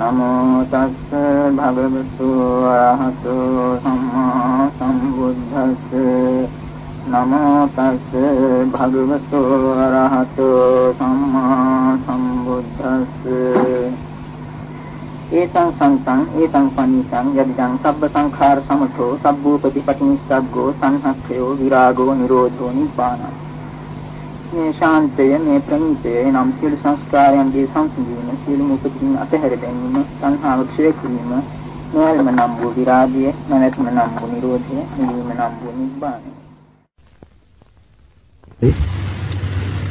නමෝ තස්සේ භගවතු ආරහතෝ සම්මා සම්බුද්දස්සේ නමෝ තස්සේ භගවතු අරහතෝ සම්මා සම්බුද්දස්සේ ඒතං සන්තං ඒතං පනිතං යදිදං සබ්බ සංඛාර සමතෝ සබ්බූපති පටිනිස්සග්ගෝ සංහක්ඛයෝ විරාගෝ නිරෝධෝ නිබ්බාන මේ ශාන්තය මේ ප්‍රණීතය නම් සියලු සංස්කාරයන්ගේ සංසිඳීම සියලු උපතින් අතහැර දැමීම සංහාව ක්ෂය කිරීම නොයල්ම නම් වූ විරාගය නැවැත්ම නම් වූ නිරෝධය නිවීම නම් වූ නිබ්බානය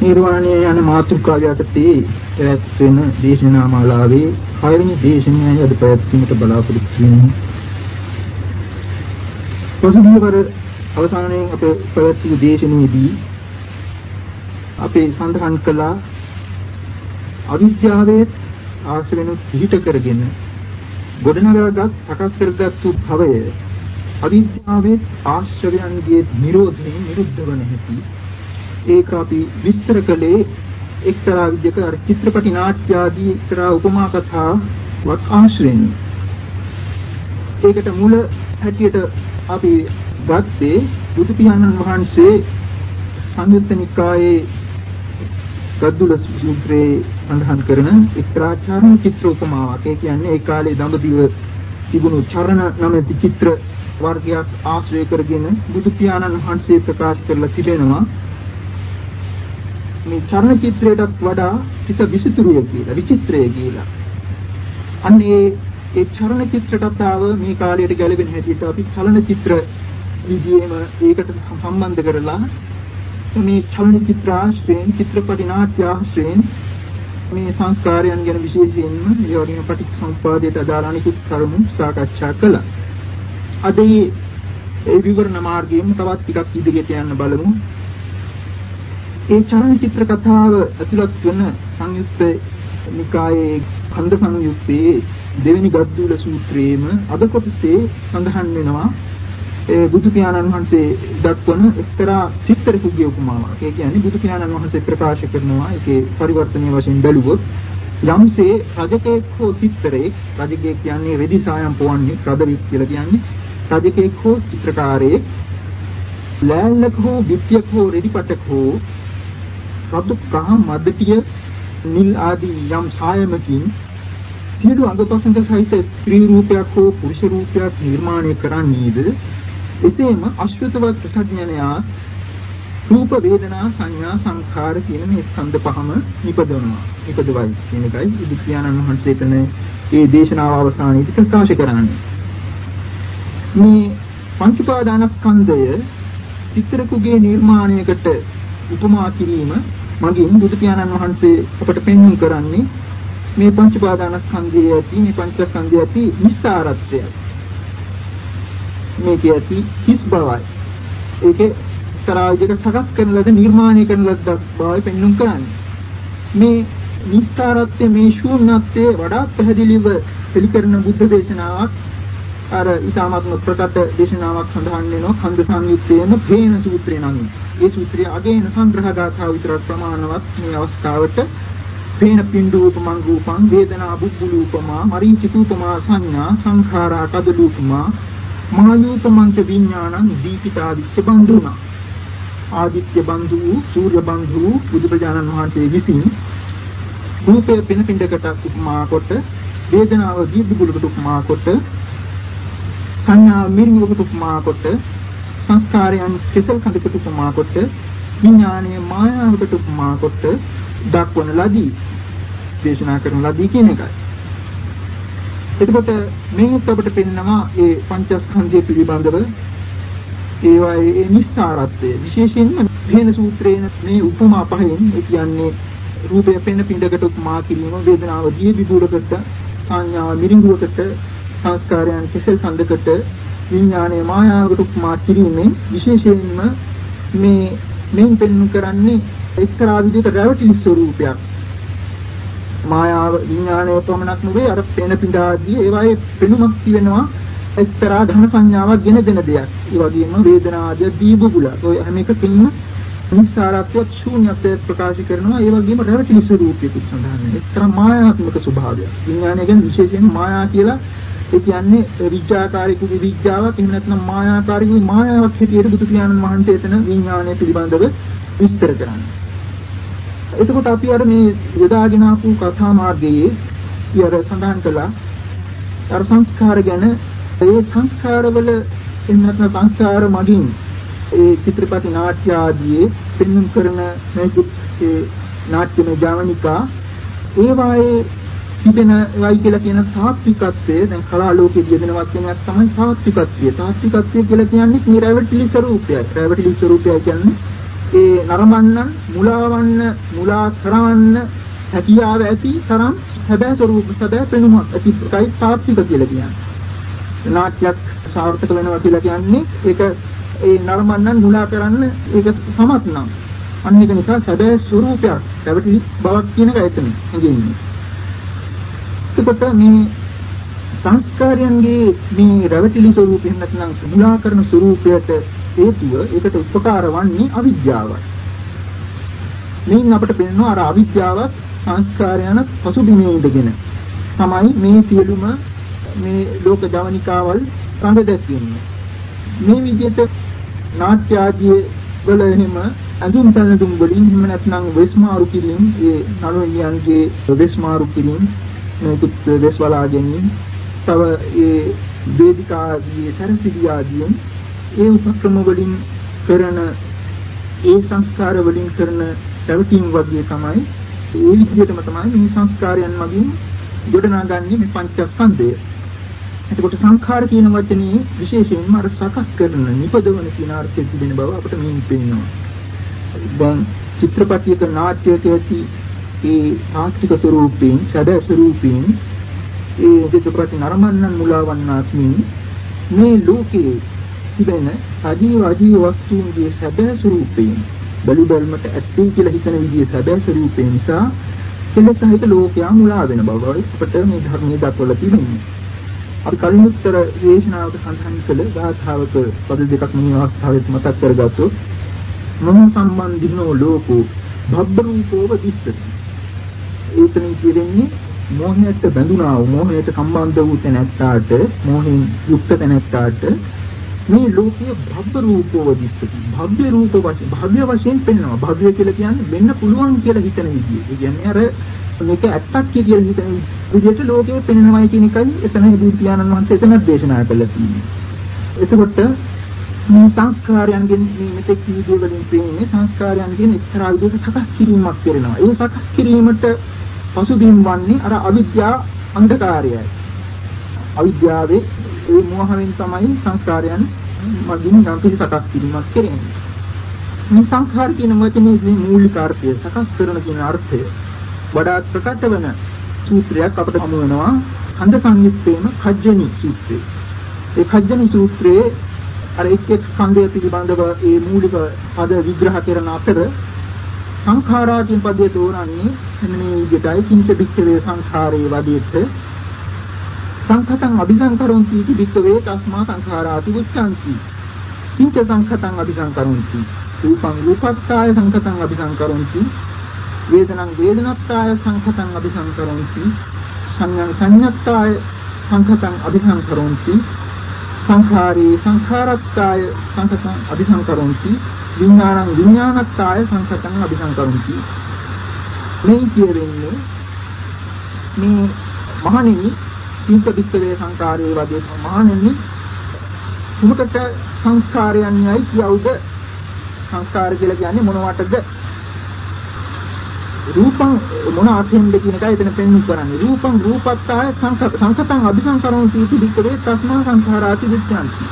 නිර්වාණය යන මාතෘකාව යටතේ පැවැත් වෙන දේශනා මාලාවේ 6 වෙනි දේශනයයි අද පැවැත්වීමට බලාපොරොත්තු වෙන්නේ. පසුගියවර අවසානයේ අපේ පැවැත්වූ දේශනාවේදී අපේ සඳහන් කළා අවිද්‍යාවේ ආශ්‍රවෙන පිහිට කරගෙන ගොඩනගාගත් සකස් කරගත්තු භවය අවිද්‍යාවේ ආශ්‍රවයන්ගේ නිරෝධයෙන් නිරුද්ධ වන හැටි ඒක අපි විස්තර කළේ එක්තරා විදිහක අර චිත්‍රපටි නාට්‍ය ආදී එක්තරා උපමා කතා වත් ආශ්‍රයෙන්. ඒකට මුල හැටියට අපි ගත්තේ බුදු පියාණන් වහන්සේ සංයුත්ත නිකායේ ගද්දුල සූත්‍රයේ සඳහන් කරන එක්තරා චරණ චිත්‍ර උපමාවක්. ඒ කියන්නේ ඒ කාලේ දඹදිව තිබුණු චරණ නැමැති චිත්‍ර වර්ගයක් ආශ්‍රය කරගෙන බුදු පියාණන් වහන්සේ ප්‍රකාශ කරලා තිබෙනවා. මේ චර්ණ චිත්‍රයටත් වඩා ටික විසිතුරුය කියලා විචිත්‍රය කියලා. අන්න ඒ ඒ චර්ණ චිත්‍ර කතාව මේ කාලයට ගැලපෙන හැටියට අපි චලන චිත්‍ර විදියේම ඒකට සම්බන්ධ කරලා මේ චලන චිත්‍ර ආශ්‍රයෙන් චිත්‍රපටි නාට්‍ය ආශ්‍රයෙන් මේ සංස්කාරයන් ගැන විශේෂයෙන්ම ඒ වගේම පටිච්චසමුප්පාදයට අදාළ අනිකුත් කරුණු සාකච්ඡා කළා. අද ඒ විවරණ මාර්ගයෙන් තවත් ටිකක් ඉදිරියට යන්න බලමු. ඒ චලනචිත්‍ර කතාව ඇතුළත් වන සංයුත්ත නිකායේ ඛණ්ඩ සංයුත්තේ දෙවෙනි ගද්දුල සූත්‍රයේම අද කොටසේ සඳහන් වෙනවා ඒ බුදු පියාණන් වහන්සේ දක්වන එක්තරා චිත්‍රකුගේ උපමාවක්. ඒ කියන්නේ බුදු පියාණන් වහන්සේ ප්‍රකාශ කරනවා ඒකේ පරිවර්තනීය වශයෙන් බැලුවොත් යම්සේ රජකෙක් හෝ චිත්‍රයේ රජකෙක් කියන්නේ රෙදි සායම් පොවන්නේ රදවිත් කියලා කියන්නේ රජකෙක් හෝ චිත්‍රකාරයෙක් ලෑල්ලක හෝ විත්‍යක හෝ රෙදිපටක හෝ රතු කහ මද්දටිය නිල් ආදී යම් සායමකින් සියලු අංගපසංග සහිත ස්ත්‍රී රූපයක් හෝ පුරුෂ රූපයක් නිර්මාණය කරන්නේද එසේම අශ්‍රතවත් ප්‍රඥානයා රූප වේදනා සංඥා සංඛාර කියන මේ ස්කන්ධ පහම නිපදවනවා නිපදවයි කියන එකයි බුදු පියාණන් වහන්සේ තන ඒ දේශනාව අවසානයේදී ප්‍රකාශ කරන්නේ මේ පංච පාදානස්කන්ධය චිත්‍රකුගේ නිර්මාණයකට උපමා කිරීම මගින් බුදු පියාණන් වහන්සේ අපට පෙන්වන්න කරන්නේ මේ පංච පාදානස්කන්ධයේ ඇති මේ පංචස්කන්ධයේ ඇති නිස්සාරත්වය. මේකේ ඇති හිස් බවයි. ඒකේ තරාජයක සකස් කරන ලද නිර්මාණය කරන ලද බවයි පෙන්වන්න කරන්නේ. මේ නිස්සාරත්වය මේ ශූන්‍යත්වයේ වඩා පැහැදිලිව පිළිකරන බුද්ධ දේශනාවක් අර ඊටාත්ම ප්‍රකට දේශනාවක් සඳහන් වෙනවා ඛණ්ඩ සංයුත්තේම පේන සූත්‍රය නමින්. ඒ සූත්‍රය අගේන සංග්‍රහ ගාථා විතරක් ප්‍රමාණවත් මේ අවස්ථාවට පේන පින්ඩූපමං රූපං වේදනා බුද්ධූපමා මරීචිතූපමා සංඥා සංඛාරා කදලූපමා මායූපමං ච විඥානං දීපිතා විච්ච බන්දුනා ආදිත්‍ය බන්දු සූර්ය බන්දු බුදුපජානන් වහන්සේ විසින් රූපය පින පින්ඩකට උපමා කොට වේදනාව දීප්ති කුලකට උපමා කොට සංඥා මිරිඟුකට උපමා කොට සංස්කාරයන් කෙසල් කඳකට උපමා කොට විඥානීය මායාවකට උපමා කොට දක්වන ලදී දේශනා කරන ලදී කියන එකයි. එතකොට මේක අපිට පෙන්නනවා ඒ පංචස්කන්ධය පිළිබඳව. ඒවායේ ඒ නිස්සාරත්වය. විශේෂයෙන්ම හේන සූත්‍රයේ මේ උපමා පහෙන් ඒ කියන්නේ රූපය පෙන පිඬකට උපමා කිරීම වේදනාව දී විදුරකට සංඥාව මිරිඟුවකට සංස්කාරයන් කෙසෙල් සඳකට විඥානයේ මායාවකට උපමා කිරීමෙන් විශේෂයෙන්ම මේ මෙන් පෙන්වු කරන්නේ එක්තරා විදිහක රැවටිලි ස්වરૂපයක් මායාව විඥානයේ පමණක් නෙවෙයි අර පෙන පිටාදී ඒවායේ පෙනුමක් තියෙනවා එක්තරා ධන සංඥාවක් ගෙන දෙන දෙයක්. ඒ වගේම වේදනාදී දීබුබුල. ඔය හැම එකකින්ම නිස්සාරත්වයක් ශූන්‍යත්වයක් ප්‍රකාශ කරනවා. ඒ වගේම රැවටිලි ස්වરૂපයකුත් සඳහන් වෙනවා. එක්තරා මායාත්මක ස්වභාවයක්. විඥානය ගැන විශේෂයෙන් මායා කියලා ඒ කියන්නේ විඥාකාරීකුගේ විඥාවක් එහෙම නැත්නම් මායාකාරීකුගේ මායාවක් හැටියට බුදු පියාණන් වහන්සේ එතන විඥානය පිළිබඳව විස්තර කරන්නේ. එතකොට අපි අර මේ යොදාගෙන ආපු කතා මාර්ගයේ ඉර සඳහන් කළා අර සංස්කාර ගැන ඒ සංස්කාරවල එන්නත් සංස්කාර මගින් ඒ චිත්‍රපටි නාට්‍ය ආදී පෙන්වන කරන මේ නාට්‍යමය ජවනිකා ඒ වායේ තිබෙන වයි කියලා කියන තාත්විකත්වය දැන් කලා ලෝකයේ යෙදෙන වචනයක් තමයි තාත්විකත්වය. තාත්විකත්වය කියලා කියන්නේ මේ රැවටිලි ස්වરૂපය. රැවටිලි ස්වરૂපය කියන්නේ ඒ නරඹන්න මුලාවන්න මුලා කරවන්න හැකියාව ඇති තරම් හැබෑ ස්වරූප හැබෑ පෙනුමක් ඇති එකයි සාර්ථක කියලා කියන්නේ. නාට්‍යයක් සාර්ථක වෙනවා කියලා කියන්නේ ඒක ඒ නරඹන්න මුලා කරන්න ඒක සමත් නම්. අන්න ඒක නිසා හැබෑ ස්වරූපයක් හැබැයි බවක් කියන එක එතන හංගෙන්නේ එතකොට මේ සංස්කාරයන්ගේ මේ රැවටිලි ස්වරූපයෙන් නැත්නම් මුලා කරන ස්වරූපයට හේතුව ඒකට උපකාර වන්නේ අවිද්‍යාවයි. මේන් අපිට පේනවා අර අවිද්‍යාවත් සංස්කාරයන් පසුබිමේ ඉඳගෙන තමයි මේ සියලුම මේ ලෝක ජවනිකාවල් රඳ දැක්වෙන්නේ. මේ විදිහට නාට්‍ය ආදී වල එහෙම අඳුම් තනදුම් වලින් එහෙම නැත්නම් වෙස්මාරු කිරීම ඒ නළුනියන්ගේ වෙස්මාරු කිරීම මේකුත් වෙස්වලා ගැනීම තව ඒ වේදිකා ආදී සරසිරිය ආදී ඒ උපක්‍රම වලින් කරන ඒ සංස්කාර වලින් කරන පැවතීම් වගේ තමයි ඒ විදිහටම තමයි මේ සංස්කාරයන් මගින් ගොඩනගන්නේ මේ පංචස්කන්ධය. එතකොට සංඛාර කියන වචනේ විශේෂයෙන්ම අර සකස් කරන නිපදවන කියන අර්ථය තිබෙන බව අපිට මෙයින් පේනවා. දැන් චිත්‍රපටයක නාට්‍යයක ඇති ඒ තාත්වික ස්වරූපයෙන්, සැබෑ ස්වරූපයෙන් ඒ චිත්‍රපට නරඹන්නන් මුලාවන්නාක් මේ ලෝකයේ තිබෙන සජීව අජීව වස්තුන්ගේ සැබෑ ස්වરૂපයෙන් බලු බැලමට ඇත්තේ කියලා හිතන විදිහේ සැබෑ ස්වરૂපය නිසා කෙලෙසහිත ලෝකයා මුලා වෙන බවයි අපට මේ ධර්මයේ දක්වලා තියෙන්නේ. අපි කලිනුත්තර දේශනාවක සඳහන් කළ ගාථාවක පද දෙකක් මේ අවස්ථාවේ මතක් කරගත්තොත් මොහ සම්බන්ධිනෝ ලෝකෝ භබ්බරූපෝව දිස්සති. ඒතනින් කියන්නේ මෝහයට බැඳුනා වූ මෝහයට සම්බන්ධ වූ තැනැත්තාට මෝහෙන් යුක්ත තැනැත්තාට මේ ලෝකයේ භව්‍ය රූපව දිස්සති. භව්‍ය රූප වශයෙන් භව්‍ය වශයෙන් පෙන්වනවා. භව්‍ය කියලා කියන්නේ වෙන්න පුළුවන් කියලා හිතන විදිය. ඒ කියන්නේ අර මේක ඇත්තක් කියලා හිතන විදිහට ලෝකයේ පෙන්වනවායි කියන එකයි එතන බුදු පියාණන් වහන්සේ එතන දේශනා කළා තියෙන්නේ. එතකොට මේ සංස්කාරයන්ගෙන් මේ මෙතෙක් කීදේ වලින් පෙන්නේ සංස්කාරයන්ගෙන් එක්තරා විදිහක සකස් කිරීමක් කරනවා. ඒ සකස් කිරීමට පසුබිම් වන්නේ අර අවිද්‍යා අන්ධකාරයයි. අවිද්‍යාවේ ඒ මෝහයෙන් තමයි සංස්කාරයන් මගින් යම් කිසි සකස් කිරීමක් කෙරෙන්නේ. මේ සංඛාර කියන වචනේ මූලික අර්ථය සකස් කරන කියන අර්ථය වඩාත් ප්‍රකට වෙන සූත්‍රයක් අපට හමු වෙනවා ඛණ්ඩ සංයුත්තේම කජ්ජනි සූත්‍රය. ඒ කජ්ජනි සූත්‍රයේ අර එක් එක් ස්කන්ධය පිළිබඳව ඒ මූලික පද විග්‍රහ කරන අතර සංඛාරාකින් පදයේ තෝරන්නේ මෙන්න මේ විදිහටයි කිංච බික්කවේ සංඛාරේ වදෙත් සංඛතං අபிසංකරොන්ති इति වික්කවේ තස්මා සංඛාරාති උච්ඡන්ති කිංච සංඛතං අபிසංකරොන්ති? රූපං රූපත්තාය සංඛතං අபிසංකරොන්ති. වේදනං වේදනත්තාය සංඛතං අபிසංකරොන්ති. සංඥා සංඥත්තාය සංඛතං අபிසංකරොන්ති. සංඛාරේ සංඛාරත්තාය සංඛතං අபிසංකරොන්ති. විඥානං විඥානත්තාය සංඛතං අபிසංකරොන්ති. මේ කියවෙන්නේ මේ මහණෙනි සීත පිටකේ සංකාරයේ වගේ මහණෙනි කුමකට සංස්කාරයන් යයි කියවුද? සංස්කාර කියලා කියන්නේ මොනවටද රූපං මොන අර්ථයෙන්ද කියන එකයි එතන පෙන්වු කරන්නේ. රූපං රූපත්තාය සංකතං අபிසංකරණ සීති පිටකේ තස්මා සංඛාරාති විච්ඡanti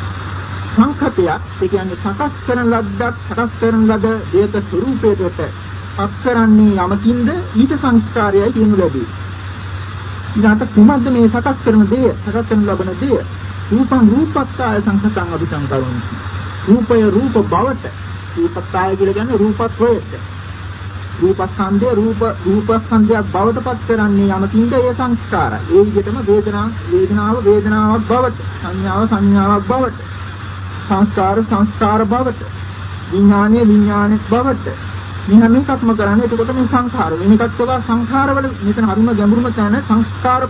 සංකතය ඒ කියන්නේ සකස් කරන ලද්දක් සකස් කරන ලද දේක ස්වરૂපයකට පත් කරන්නේ යමකින්ද? ඊට සංස්කාරයයි කියනු ලැබේ. ඊළඟට කුමද්ද මේ සකස් කරන දේ සකස් කරන ලබන දේ රූපං රූපත්තාය සංසතං අபிසංකරණ රූපය රූප බවට. රූපත්තාය කියලා කියන්නේ රූපත්වයට. රූපස්කන්ධය රූප රූපස්කන්ධයක් බවට පත් කරන්නේ යමකින්ද? ඒ සංස්කාරය. ඒ විදිහටම වේදනා වේදනාව වේදනාවක් බවට. සංඥාව සංඥාවක් බවට. සංස්කාර සංස්කාර බවට. විඥානය විඥානයක් බවට. මේ හැම එකක්ම කරන්නේ එතකොට මේ සංඛාර වෙන එකක් තව සංඛාරවල මෙතන හරිම ගැඹුරුම තැන සංස්කාර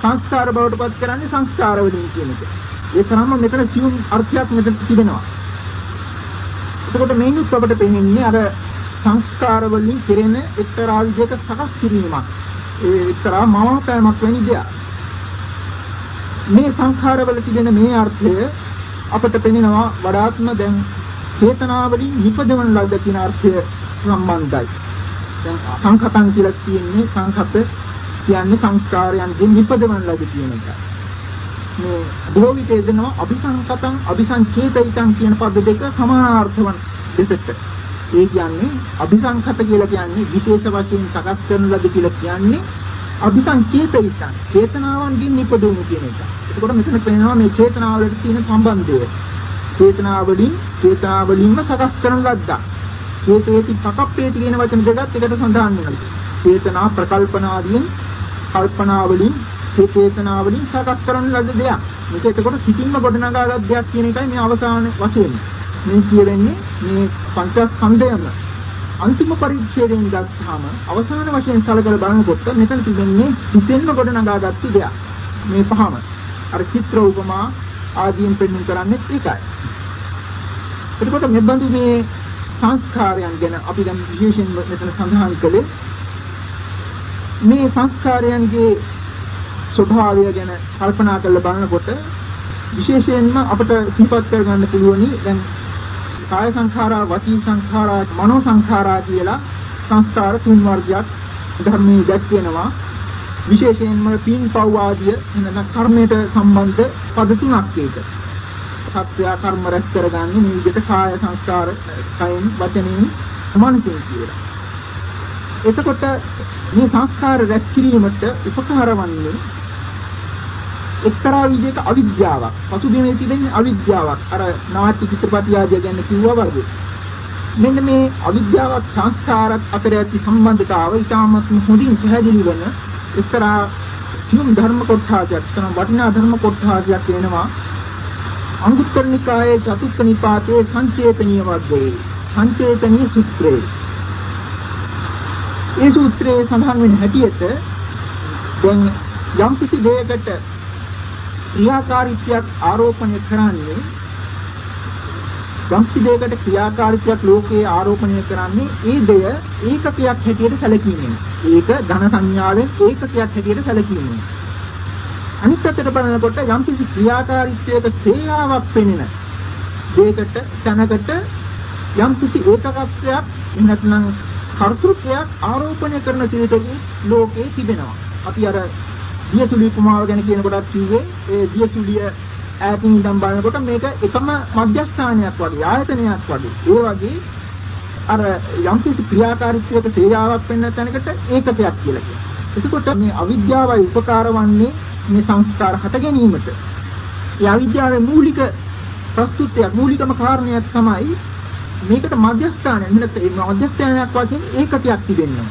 සංස්කාර බවට පත් කරන්නේ සංස්කාර වලින් කියන එක. ඒ තරම්ම මෙතන සියුම් අර්ථයක් මෙතන තිබෙනවා. එතකොට මේනුත් අපිට පෙනෙන්නේ අර සංස්කාර වලින් කෙරෙන එක්තරා විදිහක සකස් කිරීමක්. ඒ එක්තරා මවාපෑමක් වැනි දෙයක්. මේ සංඛාරවල තිබෙන මේ අර්ථය අපට පෙනෙනවා වඩාත්ම දැන් චේතනාවලින් නිපදවන ලද්ද කියන අර්ථය සම්බන්ධයි. දැන් සංඛතං කියලා කියන්නේ සංඛත කියන්නේ සංස්කාරයන්ගෙන් නිපදවන ලද කියන එක. මේ භෝවිතේ දෙනවා අபிසංකතං අபிසංචේතිතං කියන පද දෙක සමානාර්ථවන් දෙකට. ඒ කියන්නේ අபிසංකත කියලා කියන්නේ විශේෂ වශයෙන් සකස් කරන ලද කියලා කියන්නේ අபிසංචේතිතං චේතනාවන්ගෙන් නිපදවන කියන එක. එතකොට මෙතන පේනවා මේ චේතනාවලට තියෙන සම්බන්ධය. චේතනාවලින් චේතනාවලින්ම සකස් කරන ලද්දා. චේතේති පකප්පේති කියන වචන දෙකත් එකට සඳහන් වෙනවා. චේතනා ප්‍රකල්පනාදීන් කල්පනාවලින් චේතනාවලින් සකස් කරන ලද දෙයක්. මේක එතකොට සිතින්ම ගොඩනගාගත් දෙයක් කියන එකයි මේ අවසාන වශයෙන්. මේ කියවෙන්නේ මේ පංචස්කන්ධයම අන්තිම පරිච්ඡේදයෙන් ගත්තාම අවසාන වශයෙන් සැලකලා බලනකොට මෙතන තිබෙන්නේ සිතෙන්ම ගොඩනගාගත්තු දෙයක්. මේ පහම. අර චිත්‍ර උපමා ආදීන් පෙන්වන්න කරන්නේ ඒකයි. එතකොට මේ බඳු මේ සංස්කාරයන් ගැන අපි දැන් විශේෂයෙන් මෙතන සඳහන් කළේ මේ සංස්කාරයන්ගේ ස්වභාවය ගැන කල්පනා කරලා බලනකොට විශේෂයෙන්ම අපිට සිහිපත් කරගන්න පුළුවනි දැන් කාය සංඛාරා වචී සංඛාරා මනෝ සංඛාරා කියලා සංස්කාර තුන් වර්ගයක් ධර්මයේ දැක්වෙනවා විශේෂයෙන්ම පින් පව් ආදිය එනන කර්මයට සම්බන්ධ පද තුනක් ඒක. සත්‍ය කර්ම රැස් කරගන්නේ මේ විදිහට කාය සංස්කාර කයින් වචනෙන් මනසින් කියලා. එතකොට මේ සංස්කාර රැස් කිරීමට උපකාර වන්නේ එක්තරා විදිහක අවිද්‍යාවක්. පසුබිමේ තිබෙන අවිද්‍යාවක්. අර නාට්‍ය චිත්‍රපටි ආදිය ගැන කිව්වා වගේ. මෙන්න මේ අවිද්‍යාවක් සංස්කාරات අතර ඇති සම්බන්ධතාව ඉතාමත් හොඳින් පැහැදිලි වෙන එක්තරා සියුම් ධර්ම කොටසක් තන වටිනා ධර්ම කොටසක් වෙනවා අංගුත්තර නිකායේ චතුත්ථ නිපාතයේ සංචේතනීය වර්ගයේ සංචේතනීය සූත්‍රයේ. ඒ සූත්‍රයේ සඳහන් වෙන හැටියට දැන් යම් කිසි දෙයකට ක්‍රියාකාරීත්වයක් ආරෝපණය කරන්නේ යම් කිසි දෙයකට ක්‍රියාකාරීත්වයක් ලෝකයේ ආරෝපණය කරන්නේ ඒ දෙය ඒකකයක් හැටියට සැලකීමෙන්. ඒක ඝන සංඥාවෙන් ඒකකයක් හැටියට සැලකීමෙන්. අනිත් පැත්තට බලනකොට යම් කිසි ක්‍රියාකාරීත්වයක සේයාවක් පෙනෙන දෙයකට තැනකට යම් කිසි ඒකකත්වයක් නැත්නම් කර්තෘත්වයක් ආරෝපණය කරන සියතකින් ලෝකේ තිබෙනවා. අපි අර දියසුලි උපමාව ගැන කියන කොටත් කිව්වේ ඒ දියසුලිය ඈතින් ඉඳන් බලනකොට මේක එකම මධ්‍යස්ථානයක් වගේ ආයතනයක් වගේ. ඒ වගේ අර යම් කිසි ක්‍රියාකාරීත්වයක සේයාවක් වෙන්න තැනකට ඒකකයක් කියලා කියනවා. එතකොට මේ අවිද්‍යාවයි උපකාර වන්නේ මේ සංස්කාර හට ගැනීමට. ඒ අවිද්‍යාවේ මූලික ප්‍රස්තුතයක් මූලිකම කාරණයක් තමයි මේකට මධ්‍යස්ථානය එහෙනම් මේ මධ්‍යස්ථානයක් වශයෙන් ඒකකයක් තිබෙනවා.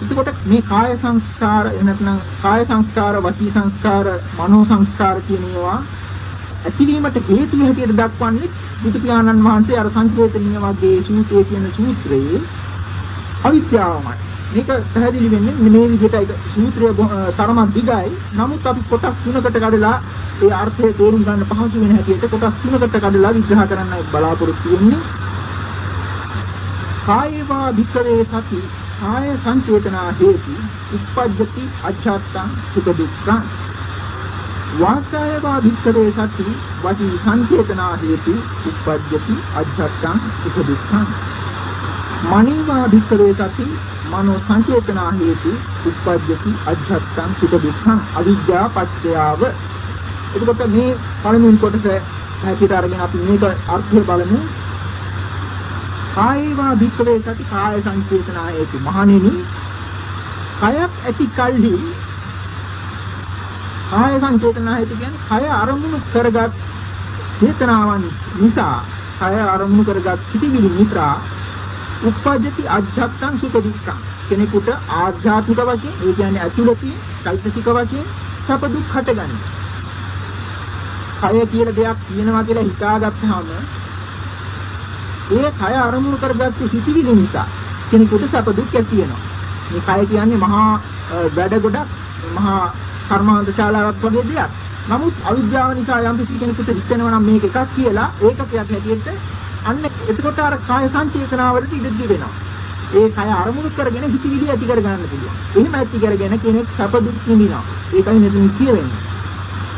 එතකොට මේ කාය සංස්කාර එනත්නම් කාය සංස්කාර වචී සංස්කාර මනෝ සංස්කාර කියන ඒවා ඇතිවීමට හේතු හැටියට දක්වන්නේ බුදු පියාණන් වහන්සේ අර සංකේතනීය වගේ සූත්‍රයේ කියන සූත්‍රයේ අවිද්‍යාවමයි. මේක පැහැදිලි වෙන්නේ මේ විදිහට ඒක සූත්‍රය තරම දිගයි. නමුත් අපි කොටස් තුනකට කඩලා ඒ අර්ථය තේරුම් ගන්න පහසු වෙන හැටියට කොටස් තුනකට කඩලා විග්‍රහ කරන්නයි බලාපොරොත්තු වෙන්නේ. කායවා භික්ඛවේ සති කාය සංචේතනා හේතු උප්පජ්ජති අච්ඡත්තං සුඛ දුක්ඛං වාචායවා භික්ඛවේ සති වචී සංචේතනා හේතු උප්පජ්ජති අච්ඡත්තං සුඛ දුක්ඛං මනීවා භික්ඛවේ සති මනෝ සංචේතනා හේතු උප්පජ්ජති අච්ඡත්තං සුඛ දුක්ඛං අවිද්‍යා පත්‍යාව. එතකොට මේ පළමුවෙනි කොටස හැටියට අරගෙන අපි මේක අර්ථය බලමු. කායේවා භික්ඛවේ සති කාය සංචේතනා හේතු. මහණෙනි කයක් ඇති කල්හි කාය සංචේතනා හේතු කියන්නේ කය අරමුණු කරගත් චේතනාවන් නිසා කය අරමුණු කරගත් සිටිවිලි නිසා උප්පජ්ජති අජ්ජත්තං සුඛ දුක්ඛං කෙනෙකුට ආධ්‍යාත්මික වශයෙන් ඒ කියන්නේ ඇතුළතින් චෛතසික වශයෙන් සැප දුක් හටගන්නේ. කය කියලා දෙයක් තියෙනවා කියලා හිතාගත්තාම ඒ කය අරමුණු කරගත්තු සිටිවිලි නිසා කෙනෙකුට සැප දුක් ඇති වෙනවා. මේ කය කියන්නේ මහා වැඩ ගොඩක් මහා කර්මාන්ත ශාලාවක් වගේ දෙයක්. නමුත් අවිද්‍යාව නිසා යම් කිසි කෙනෙකුට හිතෙනවා නම් මේක එකක් කියලා ඒකකයක් හැටියට අන්න එතකොට අර කාය සංචේතනාවලට ඉඩ දෙනවා. ඒ කය අරමුණු කරගෙන හිතවිලි ඇති කර ගන්න පුළුවන්. එහෙම ඇති කරගෙන කෙනෙක් සැප දුක් විඳිනවා. ඒකයි මෙතන කියවෙන්නේ.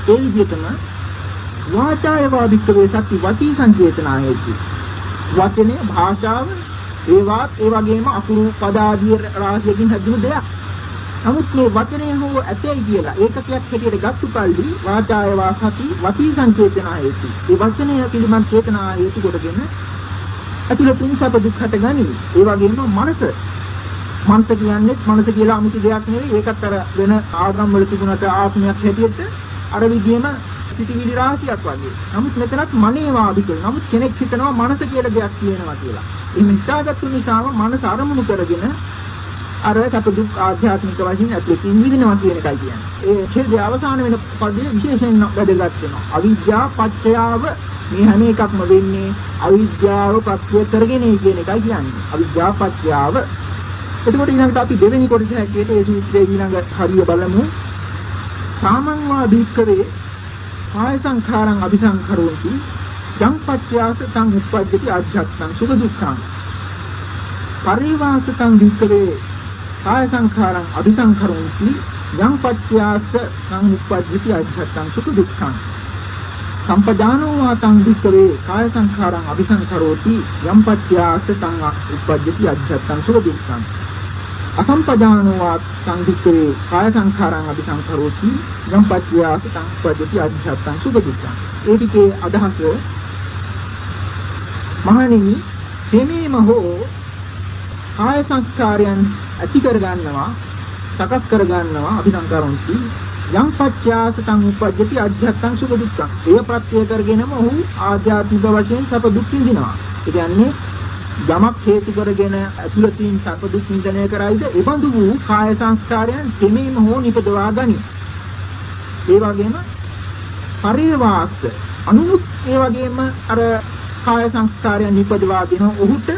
ඒ විදිහටම වාචාය වාදික්කවේ සත්‍ය වචී සංචේතනා හේතු. වචනේ භාෂාව ඒවත් ඒ වගේම අකුරු පද ආදී රාශියකින් හැදුණු දෙයක්. නමුත් මේ වචනය හෝ ඇතයි කියලා ඒකකයක් හැටියට ගත්තු කල්ලි වාචාය වාසති වචී සංචේතනා හේතු. ඒ වචනය පිළිබඳ චේතනා හේතු කොටගෙන ඇතුළතින් සැප දුක් හටගනි. ඒ වගේම මනස මනස කියන්නේ මනස කියලා 아무තු දෙයක් නෙවෙයි. ඒකත් අර වෙන ආගම් වල තිබුණට ආත්මයක් හැටියට අර විදිහම සිටිවිලි රාශියක් වගේ. නමුත් මෙතනත් මනේ වාදික. නමුත් කෙනෙක් හිතනවා මනස කියලා දෙයක් තියෙනවා කියලා. ඒ හිතාගත්තු නිසාම මනස අරමුණු කරගෙන අර සැප දුක් ආධ්‍යාත්මික වශයෙන් ඇතුළතින් විඳිනවා කියන එකයි කියන්නේ. ඒ ඡේදයේ අවසාන වෙන පදයේ විශේෂයෙන් වැදගත් වෙනවා. අවිද්‍යා පත්‍යාව මේ හැම එකක්ම වෙන්නේ අවිද්‍යාව පත්‍ය කරගෙන කියන එකයි කියන්නේ. අවිද්‍යාව පත්‍යාව. එතකොට ඊළඟට අපි දෙවෙනි කොටස හැටියට ඒ සූත්‍රයේ ඊළඟ හරිය බලමු. සාමං වා භීක්කවේ කාය සංඛාරං අபிසංකරෝති යං පත්‍යාස තං උප්පජ්ජති ආධ්‍යාත්මං සුඛ දුක්ඛං. පරිවාසතං භීක්කවේ කාය සංඛාරං අபிසංකරෝති යං පත්‍යාස තං උප්පජ්ජති ආධ්‍යාත්මං සුඛ දුක්ඛං. සම්පජානෝ වාතං වික්කවේ කාය සංඛාරං අபிසංකරෝති යම්පත්‍යාස සංඝ උපජ්ජති අධ්‍යත්තං සුරදිස්සං අසම්පජානෝ වාතං වික්කවේ කාය සංඛාරං අபிසංකරෝති යම්පත්‍යාස සංඝ උපජ්ජති අධ්‍යත්තං සුරදිස්සං ඒකේ අදහස මහණෙනි හිමීම හෝ කාය සංස්කාරයන් ඇති කර ගන්නවා සකස් කර ගන්නවා අபிසංකරෝති යම් පච්චාසතං උපජ්ජති අධ්‍යාත්මං සුඛ දුක්ඛං. එය ප්‍රත්‍ය කරගෙනම ඔහු ආධ්‍යාත්මික වශයෙන් සැප දුක් විඳිනවා. ඒ කියන්නේ යමක් හේතු කරගෙන අතුලතින් සැප දුක් විඳිනය කරයිද එබඳු වූ කාය සංස්කාරයන් තෙමීම හෝ නිපදවා ගනි. ඒ වගේම පරිවාස අනුමුත් ඒ වගේම අර කාය සංස්කාරයන් නිපදවා දෙන ඔහුට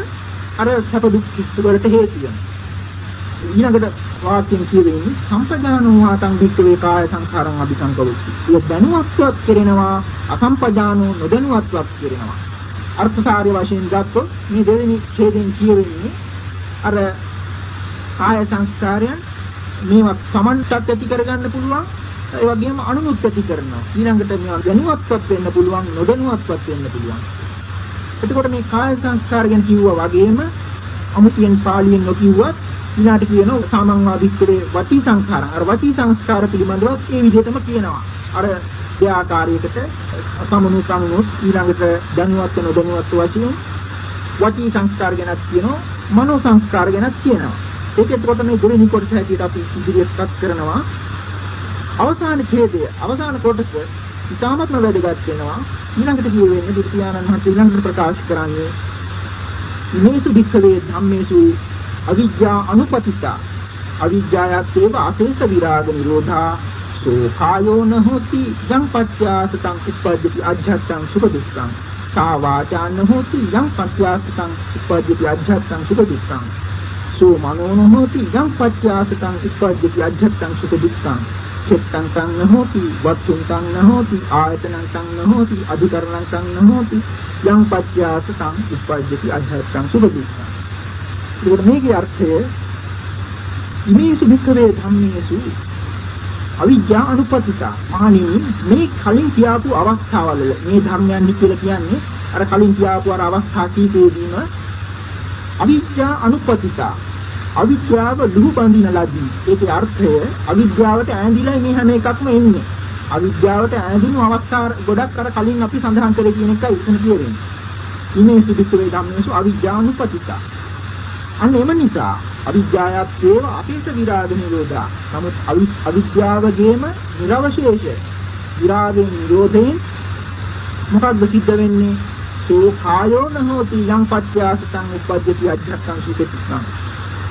අර සැප දුක් වලට හේතු වෙනවා. ඊළඟට වාක්‍යයෙන් කියවෙන්නේ සම්පජානෝ වාතං වික්කවේ කාය සංඛාරං අபிසංකරොති. ඒ දැනුවත්වත් කෙරෙනවා අසම්පජානෝ නොදැනුවත්වත් කෙරෙනවා. අර්ථසාරය වශයෙන් ගත්තොත් මේ දෙවෙනි ඡේදයෙන් කියවෙන්නේ අර කාය සංස්කාරයන් මේවා සමන්ටත් ඇති කරගන්න පුළුවන් ඒ වගේම අනුමුත් ඇති කරනවා. ඊළඟට මේවා දැනුවත්වත් වෙන්න පුළුවන් නොදැනුවත්වත් වෙන්න පුළුවන්. එතකොට මේ කාය සංස්කාර ගැන කිව්වා වගේම අමුතියෙන් පාලියෙන් නොකියුවත් ඊළාට කියනවා සාමංවාදික්කේ වචී සංඛාර. අර වචී සංස්කාර පිළිබඳව ඒ විදිහටම කියනවා. අර දෙආකාරයකට සමනු සමනු ඊළඟට දැනුවත් නොදැනුවත් වශයෙන් වචී සංස්කාර ගැනත් කියනවා. මනෝ සංස්කාර ගැනත් කියනවා. ඒක එතකොට මේ දෙවෙනි කොටස හැටියට අපි ඉදිරියටපත් කරනවා. අවසාන ඡේදය අවසාන කොටස ඉතාමත්ම වැදගත් වෙනවා. ඊළඟට කියවෙන්නේ බුදුපියාණන් වහන්සේ ඊළඟට ප්‍රකාශ කරන්නේ මේසු භික්ඛවේ ධම්මේසු අවිජ්ජා අනුපතිතා අවිජ්ජායත් ඒව අශේෂ විරාග නිරෝධා සෝඛායෝ නහෝති යං පත්‍යාසතං උප්පජ්ජති අජ්ජත්තං සුඛ දුක්ඛං සා වාචා නහෝති යං පත්‍යාසතං උප්පජ්ජති අජ්ජත්තං සුඛ දුක්ඛං සෝ මනෝ නහෝති යං පත්‍යාසතං උප්පජ්ජති අජ්ජත්තං සුඛ දුක්ඛං චිත්තං සං නහෝති වත්තුං සං නහෝති ආයතනං සං නහෝති අධිකරණං සං නහෝති යං පත්‍යාසතං උප්පජ්ජති අජ්ජත්තං සුඛ දුක්ඛං ඒකට මේකේ අර්ථය ඉමේසු භික්ඛවේ ධම්මේසු අවිජ්ජා අනුපතිතා. මහණෙනි මේ කලින් කියාපු අවස්ථාවල මේ ධර්මයන් කියලා කියන්නේ අර කලින් කියාපු අර අවස්ථා කීපෙදීම අවිජ්ජා අනුපතිතා. අවිද්‍යාව ලුහු බඳින ලදී. ඒකේ අර්ථය අවිද්‍යාවට ඈඳිලා මේ හැම එකක්ම එන්නේ. අවිද්‍යාවට ඈඳුණු අවස්ථා ගොඩක් අර කලින් අපි සඳහන් කරේ කියන එකයි එතන කියවෙන්නේ. ඉමේ සුදුසු වේ ධම්මේසු අවිජ්ජානුපතිතා අන්න එම නිසා අවිද්‍යාවත්වේව අපේස විරාග නිරෝධා. නමුත් අවිද්‍යාවගේම නිර්වශේෂ විරාගයෙන් නිරෝධයෙන් මොකක්ද සිද්ධ වෙන්නේ? සෝ කායෝ නහෝති යං පත්‍යාසතං උපජ්ජති අධ්‍යක්ඛං සුඛිතං.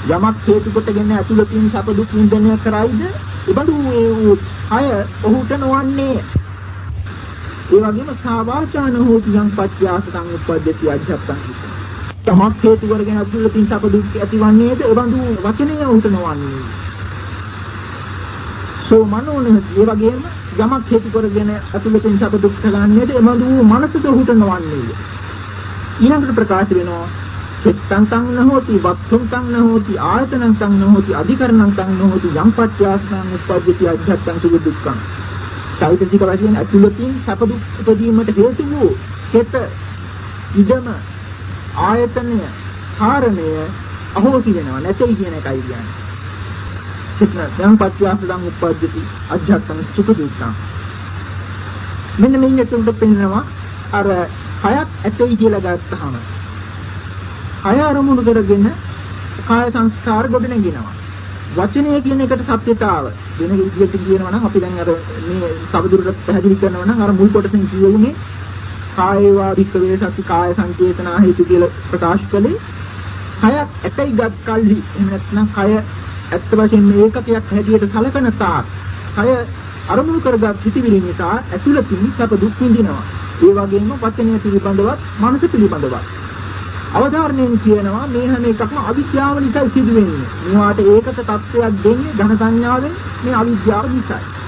යමක් හේතු කොටගෙන ඇතුළතින් සැප දුක් විඳිනය කරයිද? එබඳු ඒ වූ අය ඔහුට නොවන්නේ. ඒ වගේම සාවාචාන හෝති යං පත්‍යාසතං උපජ්ජති අධ්‍යක්ඛං සුඛිතං. තමක් හේතු කරගෙන අතුලකින් සැප දුක් ඇතිවන්නේද එබඳු වචනය උට නොවන්නේ. සෝ මනෝන ඒ වගේම යමක් හේතු කරගෙන අතුලකින් සැප දුක් ගන්නේද එබඳු මනසද උට නොවන්නේ ඊළඟට ප්‍රකාශ වෙනවා චිත්තං තං නහෝති වක්ඛං තං නහෝති ආයතනං තං නහෝති අධිකරණං තං නහෝති යම් පත්‍යාසනං උප්පජ්ජති අධ්‍යත්තං සුඛ දුක්ඛං. සායිතික වශයෙන් අතුලකින් සැප දුක් උපදීමට හේතු වූ චිත්ත ඉදම ආයතනය කාරණය අහෝසි වෙනවා නැtei කියන එකයි කියන්නේ. චිත්ත දැන් පත්‍යාසලං උප්පජ්ජති අධ්‍යාත්ම සුඛ දුක්ඛං. මෙන්න මේ තුනට පෙන්නනවා අර හයක් ඇtei කියලා ගත්තාම අය අරමුණු කරගෙන කාය සංස්කාර ගොඩ නැගිනවා. වචනය කියන එකට සත්‍යතාව වෙන විදිහට කියනවා නම් අපි දැන් අර මේ සබදුරට පැහැදිලි කරනවා නම් අර මුල් කොටසෙන් කියුනේ කායේවා වික්කවේ සති කාය සංකේතනා හේතු කියලා ප්‍රකාශ කළේ. කයක් ඇතයි ගත් කල්හි. එහෙම නැත්නම් කය ඇත්ත වශයෙන්ම ඒකකයක් හැටියට සලකන තාක්. කය අරමුණු කරගත් හිතවිලි නිසා ඇතුළතින් සැප දුක් විඳිනවා. ඒ වගේම වචනය පිළිබඳවත් මනස පිළිබඳවත්. අවධාරණයෙන් කියනවා මේ හැම එකක්ම අවිද්‍යාව නිසා සිදුවෙන්නේ. මේවාට ඒකක තත්වයක් දෙන්නේ ධන සංඥාවෙන් මේ අවිද්‍යාව නිසායි.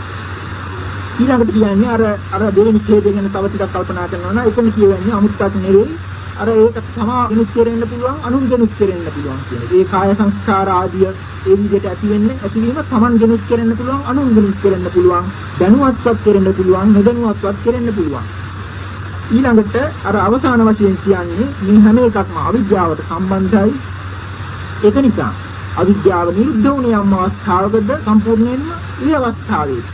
ඊළඟට කියන්නේ අර අර දෙවෙනි ඡේදය ගැන තව ටිකක් කල්පනා කරනවා නම් එතන කියවෙන්නේ අමුත්තක් නෙවෙයි අර ඒක තමා ගනුත් කෙරෙන්න පුළුවන් අනුන් ගනුත් කෙරෙන්න පුළුවන් කියන එක. ඒ කාය සංස්කාර ආදිය ඒ විදිහට ඇති වෙන්නේ ඇතිවීම තමන් ගනුත් කෙරෙන්න පුළුවන් අනුන් ගනුත් කෙරෙන්න පුළුවන් දැනුවත්වත් කෙරෙන්න පුළුවන් නොදැනුවත්වත් කෙරෙන්න පුළුවන්. ඊළඟට අර අවසාන වශයෙන් කියන්නේ මේ හැම එකක්ම අවිද්‍යාවට සම්බන්ධයි. ඒක නිසා අවිද්‍යාව නිරුද්ධ වුණ යම් අවස්ථාවකද සම්පූර්ණයෙන්ම ඒ අවස්ථාවේ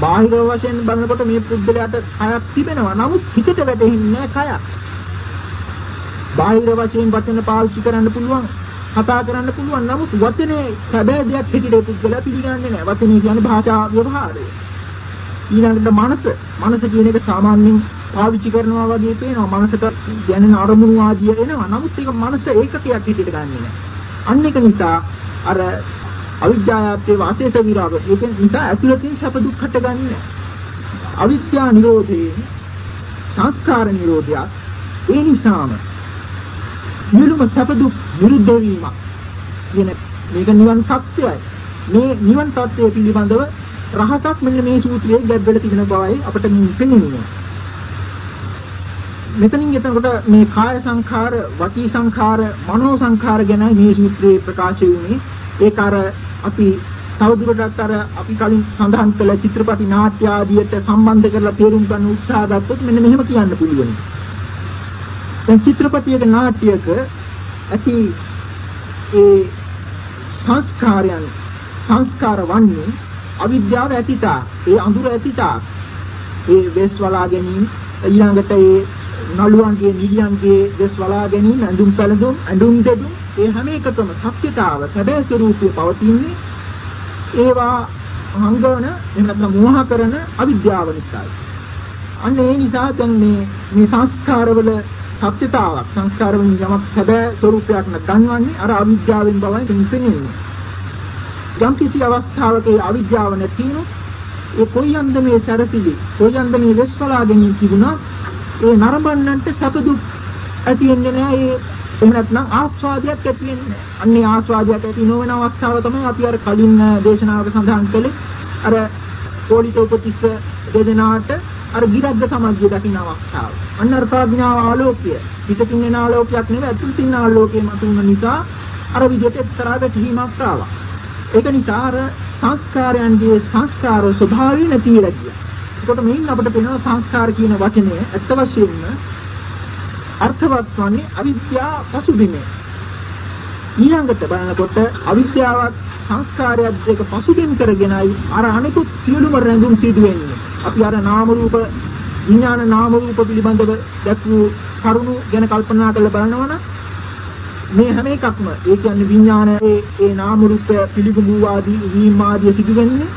බාහිර වශයෙන් බලනකොට මේ පුද්ගලයාට කයක් තිබෙනවා. නමුත් හිතට වැටෙන්නේ කයක්. බාහිර වශයෙන් වචන පාවිච්චි කරන්න පුළුවන්. කතා කරන්න පුළුවන්. නමුත් වචනේ සැබෑ දෙයක් හිතේ පුද්ගලයා පිළිගන්නේ නැහැ. වචනේ කියන්නේ භාෂා ව්‍යවහාරය. ඊළඟට මනස. මනස කියන එක සාමාන්‍යයෙන් පාවිච්චි කරනවා වගේ පේනවා. මනසට දැනෙන අරමුණු ආදිය එනවා. නමුත් ඒක මනස ඒකකයක් හිතට ගන්නෙ නැහැ. අන්න ඒක නිසා අර අවිද්‍යාවත්තේ වාසේත විරාග. ඒක නිසා ඇතුළතින් සැප දුක් හටගන්නේ. අවිද්‍යා නිරෝධේ සංස්කාර නිරෝධය. ඒ නිසාම නිරුම සැප දුක් විරුද්ධ වීම කියන මේක නිවන් සත්‍යයි. මේ නිවන් සත්‍යය පිළිබඳව රහසක් මෙන්න මේ සූත්‍රයේ ගැබ්බෙලා තිබෙන බවයි අපිට පෙනෙන්නේ. මෙතනින් එතකොට මේ කාය සංඛාර, වචී සංඛාර, මනෝ සංඛාර ගැන මේ සූත්‍රයේ ප්‍රකාශ වුණේ ඒක අර අපි තවදුරටත් අර අපි කලින් සඳහන් කළ චිත්‍රපටි නාට්‍ය ආදියට සම්බන්ධ කරලා තේරුම් ගන්න උත්සාහ ගත්තොත් මෙන්න මෙහෙම කියන්න පුළුවන්. දැන් චිත්‍රපටියක නාට්‍යයක ඇති ඒ සංස්කාරයන් සංස්කාර වන්නේ අවිද්‍යාව ඇතිතා ඒ අඳුර ඇතිතා ඒ වෙස් වලා ගැනීම ඊළඟට ඒ නළුවන්ගේ නිලියන්ගේ වෙස් වලා ගැනීම ඇඳුම් පැළඳුම් ඇඳුම් දෙදුම් ඒ හැම එකකම සත්‍යතාව සැබෑ ස්වરૂපය පවතින්නේ ඒවා හංගවන එහෙම නැත්නම් මෝහ කරන අවිද්‍යාව නිසායි. අන්න ඒ නිසා දැන් මේ මේ සංස්කාරවල සත්‍යතාවක් සංස්කාරවලින් යමක් සැබෑ ස්වરૂපයක් නැගන්වන්නේ අර අවිද්‍යාවෙන් බවයි තේින්නේ. යම් කිසි අවස්ථාවක ඒ අවිද්‍යාව නැතිනොත් ඒ කොයින්ද මේ සැරසිලි කොයින්ද මේ වෙස්වලා ගැනීම තිබුණා ඒ නරඹන්නන්ට සැප දුක් ඇති වෙන්නේ නැහැ ඒ එහෙම නැත්නම් ආස්වාදයක් ඇති වෙන්නේ. අන්නේ ආස්වාදයක් ඇති නොවන අවස්ථාව තමයි අපි අර කලින් දේශනාවක සඳහන් කළේ. අර පොලිත උපතිස්ස දෙදෙනාට අර ගිරද්ද සමගිය දකින්න අවස්ථාව. අන්න අර ප්‍රඥාව ආලෝකය. පිටකින් එන ආලෝකයක් නෙවෙයි ඇතුළතින් ආලෝකය මතුවන නිසා අර විදිහට එක්තරා ගැටීමක් ආවා. ඒක නිසා අර සංස්කාරයන්ගේ සංස්කාර ස්වභාවය නැති වෙලා ගියා. ඒකට මේන් අපිට පේනවා සංස්කාර කියන වචනය ඇත්ත වශයෙන්ම අර්ථවත් වන්නේ අවිද්‍යාව පසුබිමේ. ඊළඟට බලනකොට අවිද්‍යාවත් සංස්කාරයත් දෙක පසුබිම් කරගෙනයි අර අනිකුත් සියලුම රැඳුම් සිදු වෙන්නේ. අපි අර නාම රූප විඥාන නාම රූප පිළිබඳව දැක්වූ කරුණු ගැන කල්පනා කරලා බලනවනම් මේ හැම එකක්ම ඒ කියන්නේ විඥානයේ ඒ නාම රූප පිළිබඳු ආදී වීම ආදී සිදුවෙන්නේ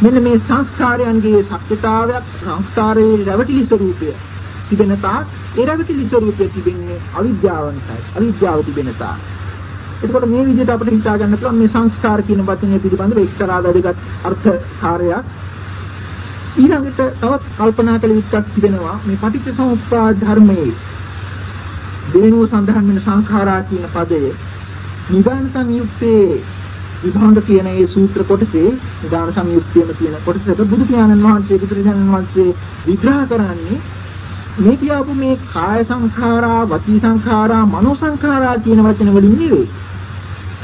මෙන්න මේ සංස්කාරයන්ගේ සත්‍යතාවයක් සංස්කාරයේ රැවටිලි ස්වરૂපය තිබෙන තාක් ඒ රැවටිලි ස්වરૂපය තිබෙන්නේ අවිද්‍යාවන්තයි අවිද්‍යාව තිබෙන තාක් එතකොට මේ විදිහට අපිට හිතා ගන්න පුළුවන් මේ සංස්කාර කියන වචනේ පිළිබඳව එක්තරා වැදගත් අර්ථකාරයක්. ඊළඟට තවත් කල්පනා කළ යුත්තක් තිබෙනවා මේ පටිච්චසමුප්පාද ධර්මයේ දෙවෙනුව සඳහන් වෙන සංඛාරා කියන පදය. නිදාන සංයුත්තේ විභාග කියන ඒ සූත්‍ර කොටසේ නිදාන සංයුත්තේම කියන කොටසට බුදු පියාණන් වහන්සේ බුදුරජාණන් වහන්සේ විග්‍රහ කරන්නේ මේ කියපු මේ කාය සංඛාරා, වචී සංඛාරා, මනෝ සංඛාරා කියන වචන වලින් නෙවෙයි.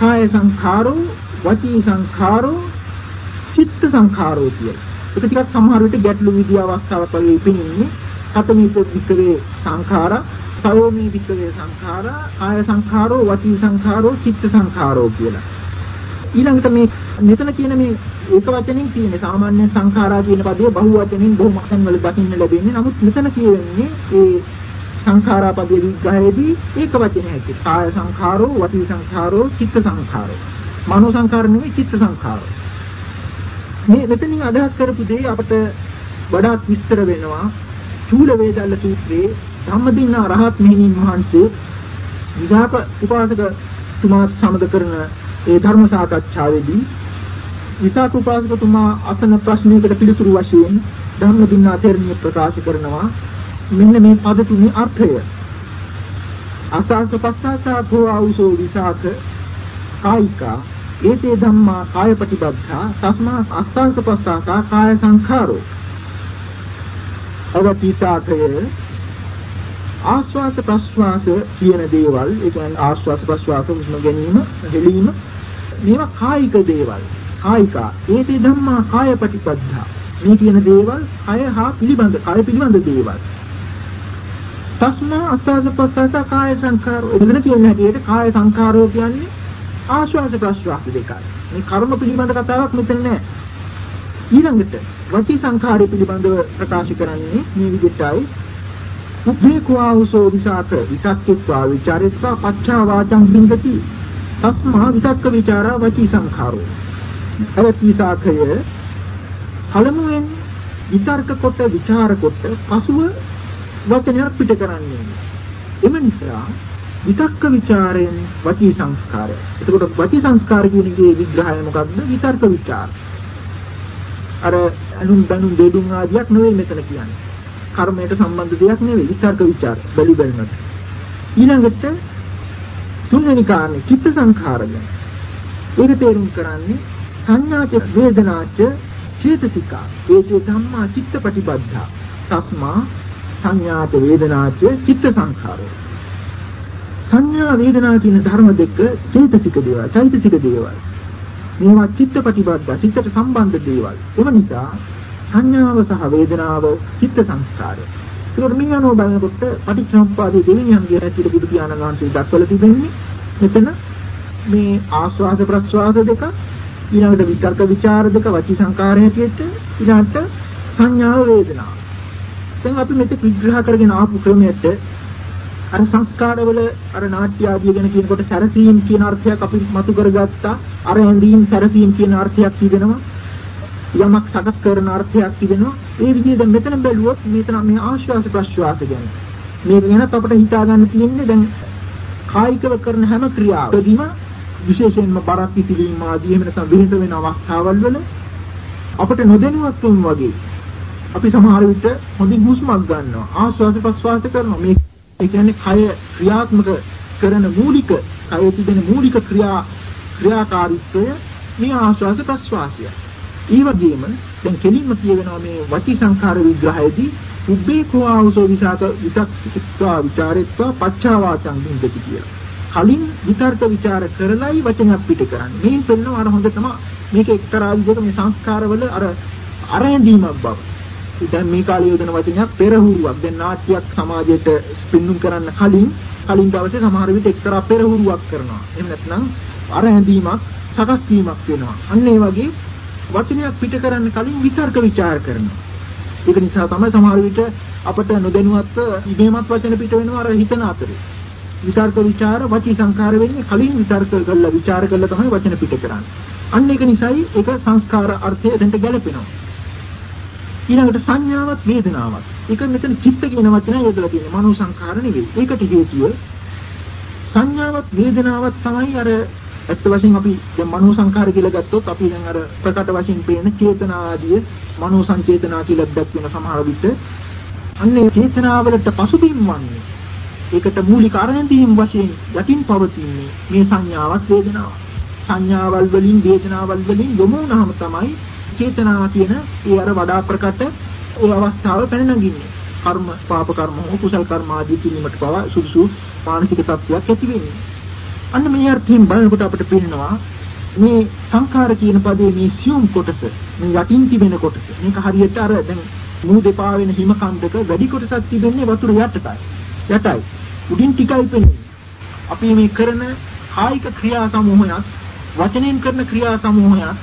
කාය සංඛාරෝ, වචී සංඛාරෝ, චිත්ත සංඛාරෝ කියලා. ඒක ටිකක් සමහර විට ගැටලු විදිය අවස්ථාවක් වගේ පිනින්නේ. කතමීත වික්‍රේ සංඛාරා, සයෝමී වික්‍රේ සංඛාරා, කාය සංඛාරෝ, වචී සංඛාරෝ, චිත්ත සංඛාරෝ කියලා. ඊළඟට මේ මෙතන කියන මේ ඒක වචනින් තියෙන සාමාන්‍ය සංඛාරා කියන පදේ බහු වචනින් බොහෝ වචන වල දකින්න ලැබෙන්නේ. නමුත් මෙතන කියවෙන්නේ ඒ සංඛාරා පදයේ විග්‍රහයේදී ඒක වචනේ හැටි. කාය සංඛාරෝ, වචී සංඛාරෝ, චිත්ත සංඛාරෝ. මනෝ සංඛාර නෙවෙයි චිත්ත සංඛාරෝ. මේ මෙතනින් අදහස් කරපු දේ අපට වඩාත් විස්තර වෙනවා. චූල වේදල්ල සූත්‍රයේ ධම්මදින්න රහත් මෙහිණින් වහන්සේ විසාක උපාසක තුමාත් සමග කරන ඒ ධර්ම සාකච්ඡාවේදී විසාක උපාසකතුමා අසන ප්‍රශ්නයකට පිළිතුරු වශයෙන් ධම්මදින්න තෙරණිය ප්‍රකාශ කරනවා. මෙන්න මේ පද තුනේ අර්ථය. අසංක පස්සාසා භෝ ආවුසෝ විසාක කායිකා. ඒතේ ධම්මා කායපටිබද්ධා තස්මා අස්සංක පස්සාසා කාය සංඛාරෝ. අවතිසාකය ආස්වාස ප්‍රස්වාස කියන දේවල් ඒ කියන්නේ ආස්වාස ප්‍රස්වාස හුස්ම ගැනීම හෙලීම මේවා කායික දේවල්. කායිකා. ඒතේ ධම්මා කායපටිපද්ධා මේ කියන දේවල් කය හා පිළිබඳ කය පිළිබඳ දේවල්. තස්මා අස්වාස ප්‍රස්වාස කාය සංඛාරෝ. එතන කියන හැටියට කාය සංඛාරෝ කියන්නේ ආශ්වාස ප්‍රශ්වාස දෙකයි. මේ කර්ම පිළිබඳ කතාවක් මෙතන නෑ. ඊළඟට වචී සංඛාරය පිළිබඳව ප්‍රකාශ කරන්නේ මේ විදිහටයි. උපේක්වාවසෝ විසාක විතක්කත්වා විචාරිත්වා පච්චා වාචං බින්දති. තස්මා විතක්ක විචාරා වචී සංඛාරෝ. ඇවත් විසාකය පළමුවෙන් විතර්ක කොට විචාර කොට පසුව වචනයක් පිට කරන්නේ. එම නිසා විතක්ක ਵਿਚාරයෙන් වචී සංස්කාරය. එතකොට වචී සංස්කාර කියන එකේ විග්‍රහය මොකක්ද? විතර්ක ਵਿਚාර. අර අනුන් දනුන් දෙඩුම් ආදියක් නෙවෙයි මෙතන කියන්නේ. කර්මයට සම්බන්ධ දෙයක් නෙවෙයි විතර්ක ਵਿਚාර. බලි බලනට. ඊළඟට තුන්වෙනි කාරණේ චිත්ත සංඛාරය. ඒක තේරුම් කරන්නේ සංඥාච වේදනාච චේතසිකා. ඒකේ ධම්මා චිත්තපටිබද්ධා. තස්මා සංඥාච වේදනාච චිත්ත සංඛාරය. සංඥා වේදනා කියන ධර්ම දෙක චේතසික දේවල්, චෛතසික දේවල්. මේවා චිත්තපටිබද්ධ, චිත්තට සම්බන්ධ දේවල්. ඒ නිසා සංඥාව සහ වේදනාව චිත්ත සංස්කාරය. ඒකට මේ අනුව බලනකොට පටිච්චසමුප්පාදයේ දෙවෙනි අංගය ඇතුළේ බුදු පියාණන් වහන්සේ දක්වලා තිබෙන්නේ මෙතන මේ ආස්වාද ප්‍රස්වාද දෙක ඊළඟට විතර්ක ਵਿਚාර දෙක වචී සංකාරය හැටියට ඊළඟට සංඥාව වේදනාව. දැන් අපි මෙතෙක් විග්‍රහ කරගෙන ආපු ක්‍රමයට අර සංස්කාරවල අර නාට්‍ය ආදිය ගැන කියනකොට සැරසීම් කියන අර්ථයක් අපි මතු කරගත්තා. අර ඇඳීම් සැරසීම් කියන අර්ථයක් තිබෙනවා. යමක් සකස් කරන අර්ථයක් තිබෙනවා. ඒ විදිහට මෙතන බැලුවොත් මෙතන මේ ආශ්වාස ප්‍රශ්වාස ගැන. මේ ගැන අපිට හිතා ගන්න තියෙන්නේ දැන් කායිකව කරන හැම ක්‍රියාවකදීම විශේෂයෙන්ම බරක් පිළිවීම ආදී එහෙම නැත්නම් විහිද වෙන අවස්ථාවල් වල අපිට නොදැනුවත්වම වගේ අපි සමහර විට හොඳින් හුස්මක් ගන්නවා ආශ්වාස ප්‍රශ්වාස කරනවා මේ ඒ කියන්නේ කය ක්‍රියාත්මක කරන මූලික කයේ තිබෙන මූලික ක්‍රියා ක්‍රියාකාරීත්වය මේ ආශ්වාස ප්‍රශ්වාසයයි ඒ වගේම දැන් කෙලින්ම කියවෙනවා මේ වචී සංඛාර විග්‍රහයේදී උබ්බේ කෝආවසෝ විසාක විතක්කත්වා ਵਿਚාරෙත්වා පච්චාවාචං බින්දති කියලා. කලින් විතර්ක ਵਿਚාර කරලයි වචනයක් පිට කරන්නේ. මේන් පෙන්නනවා අර හොඳටම මේක එක්තරා විදිහක මේ සංස්කාරවල අර අරැඳීමක් බව. දැන් මේ කාලේ යොදන වචනයක් පෙරහුරුවක්. දැන් නාට්‍යයක් සමාජයට පින්නුම් කරන්න කලින් කලින් දවසේ සමහර විට එක්තරා පෙරහුරුවක් කරනවා. එහෙම නැත්නම් අරැඳීමක් සකස් වීමක් වෙනවා. අන්න ඒ වගේ වචනයක් පිට කරන්න කලින් විතර්ක ਵਿਚාර කරනවා. ඒක නිසා තමයි සමහර විට අපට නොදැනුවත්ව ඉබේමත් වචන පිට වෙනවා අර හිතන අතරේ. විතර්ක ਵਿਚාර වචී සංඛාර වෙන්නේ කලින් විතර්ක කරලා විචාර කරලා තමයි වචන පිට කරන්නේ. අන්න ඒක නිසායි ඒක සංස්කාර අර්ථය දෙන්න ගැලපෙනවා. ඊළඟට සංඥාවක් වේදනාවක්. ඒක මෙතන චිත්ත කියන වචනය යොදලා තියෙන්නේ. මනෝ සංඛාර නෙවෙයි. ඒකට හේතුව සංඥාවක් වේදනාවක් තමයි අර ඇත්ත වශයෙන් අපි දැන් මනෝ සංඛාර කියලා ගත්තොත් අපි දැන් අර ප්‍රකට වශයෙන් පේන චේතනා ආදිය මනෝ සංචේතනා කියලා දැක්වෙන සමහර විට අන්නේ චේතනාවලට පසුබිම් වන්නේ ඒකට මූලික ආරම්භයීම් වශයෙන් යටින් පවතින්නේ මේ සංඥාවක් වේදනාවක් සංඥාවල් වලින් වේදනාවල් වලින් යොමු වුණාම තමයි චේතනාව කියන ඒ අර වඩා ප්‍රකට ඒ අවස්ථාව පැන නගින්නේ කර්ම පාප කර්ම හෝ කුසල කර්ම ආදී කිරීමට පවා සුදුසු මානසික තත්ත්වයක් ඇති වෙන්නේ. අන්න මේ අර්ථයෙන් බලනකොට අපිට පේනවා මේ සංඛාර කියන පදේ මේ සියුම් කොටස මේ යටින් තිබෙන කොටස. මේක හරියට අර දැන් මූ දෙපා වෙන හිම කන්දක වැඩි කොටසක් තිබෙන්නේ වතුර යටටයි. යටයි. උඩින් ටිකයි පෙනෙන්නේ අපි මේ කරන කායික ක්‍රියා සමූහයක් වචනෙන් කරන ක්‍රියා සමූහයක්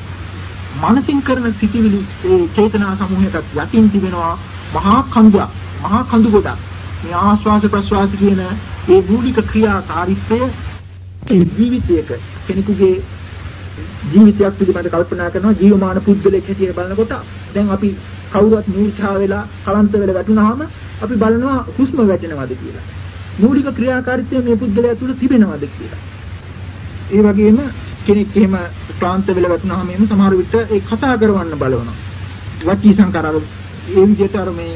මනසින් කරන සිටිවිලි ඒ චේතනා සමූහයකට යටින් තිබෙනවා මහා කඳුක් මහා කඳු ගොඩක්. මේ ආශ්වාස ප්‍රශ්වාස කියන ඒ මූලික ක්‍රියාකාරීත්වය ජීවිතයක කෙනෙකුගේ ජීවිතයක් පිළිබඳ කල්පනා කරනවා ජීවමාන පුද්ගලයෙක් හැටියට බලනකොට. දැන් අපි කවුරුත් මූර්ඡා වෙලා කලන්ත වෙලා වැටුනහම අපි බලනවා හුස්ම වැටෙනවද කියලා. මූලික ක්‍රියාකාරීත්වය මේ පුද්ගලයා තුළ තිබෙනවද කියලා. ඒ වගේම කෙනෙක් එහෙම ක්ලාන්ත වෙලා වැටුනහම එහෙම සමහර විට ඒ කතා කරවන්න බලවනවා. වචී සංකාරව ඒ විදිහට අර මේ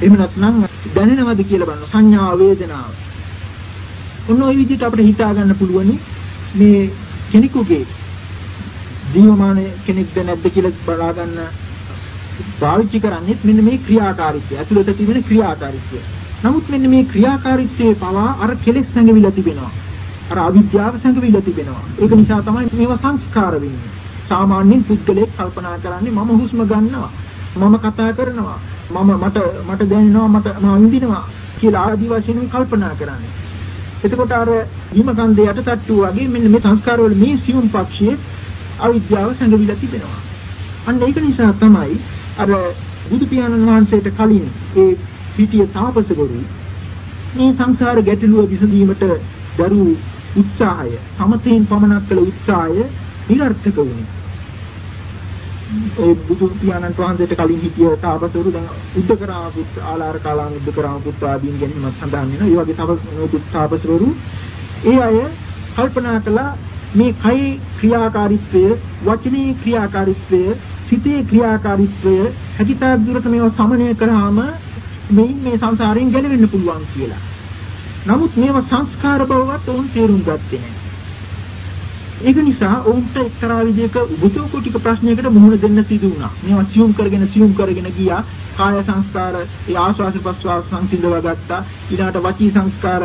එහෙම නැත්නම් දැනෙනවද කියලා බලනවා සංඥා වේදනාව ඔන්න ওই විදිහට අපිට හිතා ගන්න පුළුවනි මේ කෙනෙකුගේ ජීවමාන කෙනෙක්ද නැද්ද කියලා බලා ගන්න පාවිච්චි කරන්නේ මෙන්න මේ ක්‍රියාකාරීත්වය. ඇතුළත තිබෙන ක්‍රියාකාරීත්වය. නමුත් මෙන්න මේ ක්‍රියාකාරීත්වයේ පවා අර කෙලෙස් සංගවිලා තිබෙනවා. අර අවිද්‍යාව සංගවිලා තිබෙනවා. ඒක නිසා තමයි මේවා සංස්කාර වෙන්නේ. සාමාන්‍යයෙන් පුද්ගලයෙක් කල්පනා කරන්නේ මම හුස්ම ගන්නවා. මම කතා කරනවා. මම මට මට දැනෙනවා මට මම විඳිනවා කියලා ආදි වශයෙන් කල්පනා කරන්නේ. එතකොට අර හිමකන්දේ යටටට්ටු වගේ මෙන්න මේ සංස්කාරවල මේ සියුම් පක්ෂයේ අවිද්‍යාව සංගවිලා තිබෙනවා. අන්න ඒක නිසා තමයි අර බුදු පියාණන් වහන්සේට කලින් ඒ පිටිය තාපසවරු මේ සංසාර ගැටලුව විසඳීමට දරූ උත්සාහය සමතේන් පමනක් කළ උත්සාහය නිර්ර්ථක වුණේ. ඒ බුදු පියාණන් වහන්සේට කලින් හිටිය තාපසවරු දැන් උද්දකරාම පුත් ආලාර කාලාම උද්දකරාම පුත් ආදීන් ගැන මම සඳහන් වෙනවා. ඒ වගේ තව නොයෙකුත් තාපසවරු ඒ අය කල්පනා කළා මේ කයි ක්‍රියාකාරීත්වය, වචනේ ක්‍රියාකාරීත්වය, සිතේ ක්‍රියාකාරීත්වය හැකිතාක් දුරට මේවා සමනය කරාම මෙයින් මේ සංසාරයෙන් ගැලවෙන්න පුළුවන් කියලා. නමුත් මේව සංස්කාර බවවත් ඔවුන් තේරුම් ගත්තේ නැහැ. ඒක නිසා ඔවුන්ට එක්තරා විදිහක උගතෝ කුටික ප්‍රශ්නයකට මුහුණ දෙන්න සිදු වුණා. මේවා සියුම් කරගෙන සියුම් කරගෙන ගියා. කාය සංස්කාර, ඒ ආස්වාස ප්‍රස්වාස සංසිඳව ගත්තා. ඊළාට වචී සංස්කාර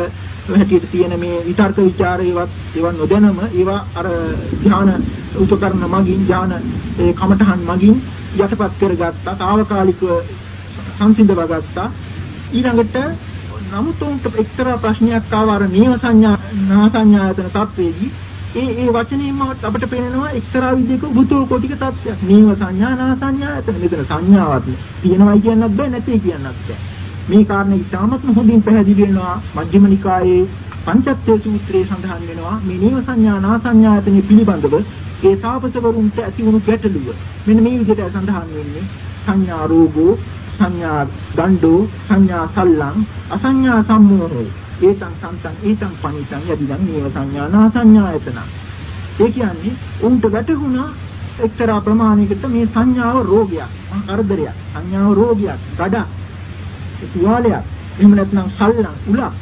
හැටියට තියෙන මේ විතර්ක ਵਿਚාරේවත් ඒවා නොදැනම ඒවා අර ධ්‍යාන උපකරණ මගින් ධ්‍යාන ඒ කමඨහන් මගින් යටපත් කරගත්තා. తాවකාලිකව සංසිඳව ගත්තා. ඊළඟට නමුත් උන්ට එක්තරා ප්‍රශ්නයක් ආව අර නීව සංඥා නා සංඥායතන තත්වයේදී ඒ ඒ වචනයෙන්ම අපිට පේනවා එක්තරා විදිහක උබුතෝ කොටික තත්ත්වයක්. නීව සංඥා නා සංඥායතන මෙතන සංඥාවක් තියෙනවයි කියන්නත් බෑ නැtei කියන්නත් බෑ. මේ කාරණේ ඉතාමත්ම හොඳින් පැහැදිලි වෙනවා මජ්ක්‍ධිම නිකායේ පංචත්‍ය සූත්‍රයේ සඳහන් වෙනවා මේ නීව සංඥා නා සංඥායතනෙ පිළිබඳව ඒ තාපසවරුන්ට ඇති වුණු ගැටලුව. මෙන්න මේ විදිහට සඳහන් වෙන්නේ සංඥා රෝගෝ සංඥා දණ්ඩෝ සංඥා සල්ලං අසංඥා සම්මෝහෝ ඒතං සම්තං ඒතං පනිතං යදිදං නේව සංඥානා සංඥායතන. ඒ කියන්නේ උන්ට වැටහුණා එක්තරා ප්‍රමාණයකට මේ සංඥාව රෝගයක්, කරදරයක්, සංඥාව රෝගයක්, ගඩක්, තුවාලයක්, එහෙම නැත්නම් සල්ලං උලක්.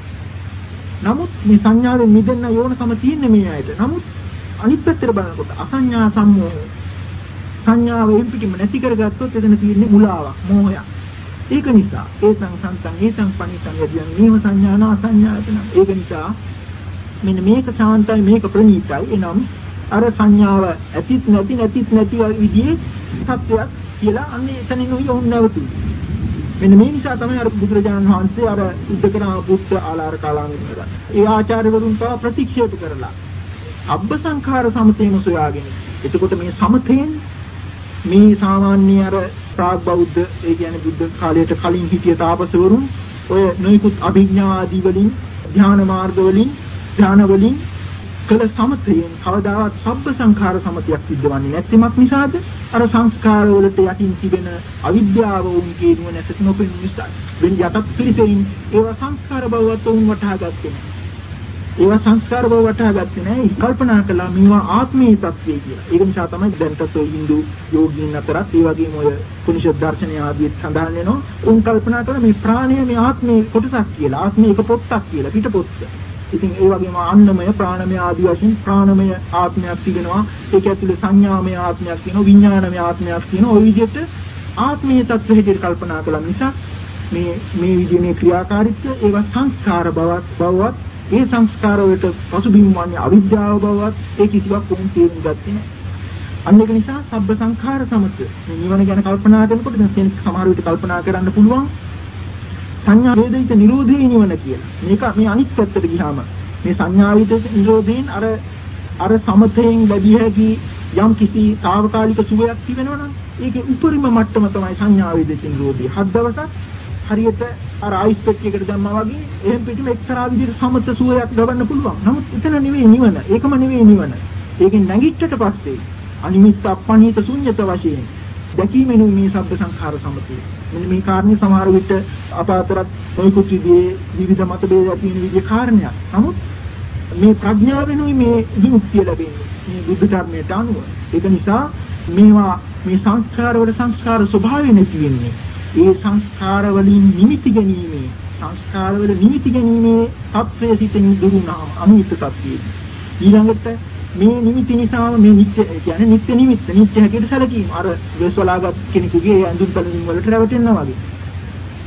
නමුත් මේ සංඥාවෙන් මිදෙන්න යෝනකම තියෙන්නේ මේ ඇයිද? නමුත් අනිත් පැත්තට බලනකොට අසංඥා සම්මෝහ සංඥාව එම්පිටිම නැති කරගත්තොත් එතන තියෙන්නේ මුලාවක්, මෝහයක්. ඒක නිසා ඒසං සන්තං ඒසං පනිතං යදියන් නීව සංඥාන අසංඥායතන ඒක නිසා මෙන්න මේක ශාන්තයි මේක ප්‍රණීතයි. එනම් අර සංඥාව ඇතිත් නැති නැතිත් නැති විදිහේ සත්‍යයක් කියලා අන්නේ එතනින් උයි ඔවුන් නැවතුයි මෙන්න මේ නිසා තමයි අර බුදුරජාණන් වහන්සේ අර උද්දකරා පුත්ත ආලාර කාලාමින් කරා ඒ ආචාර්යවරුන් පවා ප්‍රතික්ෂේප කරලා අබ්බ සංඛාර සමතේම සොයාගෙන එතකොට මේ සමතේන් මේ සාමාන්‍ය අර ප්‍රාග් බෞද්ධ ඒ කියන්නේ බුද්ධ කාලයට කලින් හිටිය තාපසවරුන් ඔය නොයිකුත් අභිඥා ආදී වලින් ධ්‍යාන මාර්ග වලින් ධ්‍යාන වලින් කළ සමතයෙන් කවදාවත් සබ්බ සංඛාර සමතයක් සිද්ධවන්නේ නැත්මක් නිසාද? අර සංස්කාර වලට යටින් තිබෙන අවිද්‍යාව වුන්ගේ නුවණැස නොපෙනෙන නිසා වෙන යටත් පිළිසෙයින් ඒවා සංස්කාර බවවත් වුන් වටහා ගත්තේ නැහැ. ඒවා සංස්කාර බව වටහා ගත්තේ නැහැ. කල්පනා කළා මේවා ආත්මීය තත්ත්වය කියලා. ඒක නිසා තමයි දැන්ටත් ඔය Hindu යෝගීන් අතරත් ඒ වගේම ඔය කුනිෂ දර්ශනය ආදී සඳහන් වෙනවා. උන් කල්පනා කරන මේ ප්‍රාණය මේ ආත්මයේ කොටසක් කියලා. ආත්මයේ එක පොත්තක් කියලා පිටපොත්ත. ඉතින් ඒ වගේම අන්නමය ප්‍රාණමය ආදී වශයෙන් ප්‍රාණමය ආත්මයක් තිබෙනවා. ඒක ඇතුලේ සංඥාමය ආත්මයක් තියෙනවා. විඥානමය ආත්මයක් තියෙනවා. ওই විදිහට ආත්මීය තත්ත්වෙ හැටියට කල්පනා කළා නිසා මේ මේ විදිහේ මේ ක්‍රියාකාරීත්වය ඒවා සංස්කාර බවක් බවවත් ඒ සංස්කාර වලට පසුබිම් වන්නේ අවිද්‍යාව බවත් ඒ කිසිවක් වුන් තේරුම් ගත්තේ නැහැ. අන්න ඒක නිසා සබ්බ සංඛාර සමත මේ නිවන ගැන කල්පනා කරනකොට දැන් සමහර විට කල්පනා කරන්න පුළුවන් සංඥා වේදිත නිරෝධේ නිවන කියලා. මේක මේ අනිත් පැත්තට ගියාම මේ සංඥා වේදිත නිරෝධයෙන් අර අර සමතයෙන් ලැබිය හැකි යම් කිසි తాවකාලික සුවයක් තිබෙනවා නම් ඒකේ උපරිම මට්ටම තමයි සංඥා වේදිත නිරෝධය. හත් දවසක් හරියට අර අයිස් පෙට්ටියකට දැම්මා වගේ එහෙන් පිටිම එක්තරා විදිහට සමත සුවයක් ලබන්න පුළුවන්. නමුත් එතන නෙවෙයි නිවන. ඒකම නෙවෙයි නිවන. ඒකෙන් නැගිට්ටට පස්සේ අනිමිත්ත අපණීත ශුන්්‍යත වශයෙන් දැකීමෙනු මේ සබ්බ සංඛාර සමතේ. මෙන්න මේ කාරණේ සමහර විට අප අතරත් නොයෙකුත් විදිහේ විවිධ මතභේද ඇති වෙන විදිහේ කාරණයක්. නමුත් මේ ප්‍රඥාවෙනුයි මේ විමුක්තිය ලැබෙන්නේ. මේ බුද්ධ ධර්මයට අනුව. ඒක නිසා මේවා මේ සංස්කාර වල සංස්කාර ස්වභාවය නැති වෙන්නේ. ඒ සංස්කාර වලින් නිමිති ගැනීමේ සංස්කාර වල නිමිති ගැනීමේ තත්වයේ සිටින් දුරුනාම අනිත්‍ය තත්වයේ ඊළඟට මේ නිමිති නිසාම මේ නිත්‍ය කියන්නේ නිත්‍ය නිමිත්ත නිත්‍ය හැටියට සැලකීම. අර වෙස්වලාගත් කෙනෙකුගේ ඇඳුම් පැළඳුම් වලට රැවටෙනවා වගේ.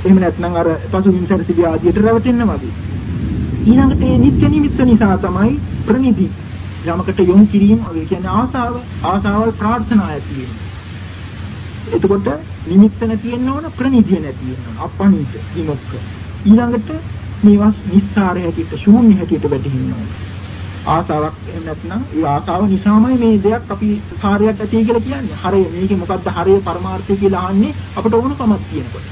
එහෙම නැත්නම් අර පසුබිම් සැරසිලි ආදියට රැවටෙනවා වගේ. ඊළඟට මේ නිත්‍ය නිමිත්ත නිසා තමයි ප්‍රනිධි යමකට යොමු කිරීම ඒ කියන්නේ ආසාව ආසාවල් ප්‍රාර්ථනා ඇති වෙන්නේ. එතකොට නිමිත්ත නැති වෙන්න ඕන ප්‍රනිධිය නැති වෙන්න ඕන. අපණීත විමුක්ක ඊළඟට මේවා නිස්සාරය හැටියට ශූන්‍ය හැටියට වැටෙන්න ඕන. ආසාවක් එහෙම නැත්නම් ඒ ආසාව නිසාමයි මේ දෙයක් අපි කාර්යයක් ඇති කියලා කියන්නේ. හරය මේකේ මොකද්ද හරය පරමාර්ථය කියලා අහන්නේ අපට ඕනකමක් කියනකොට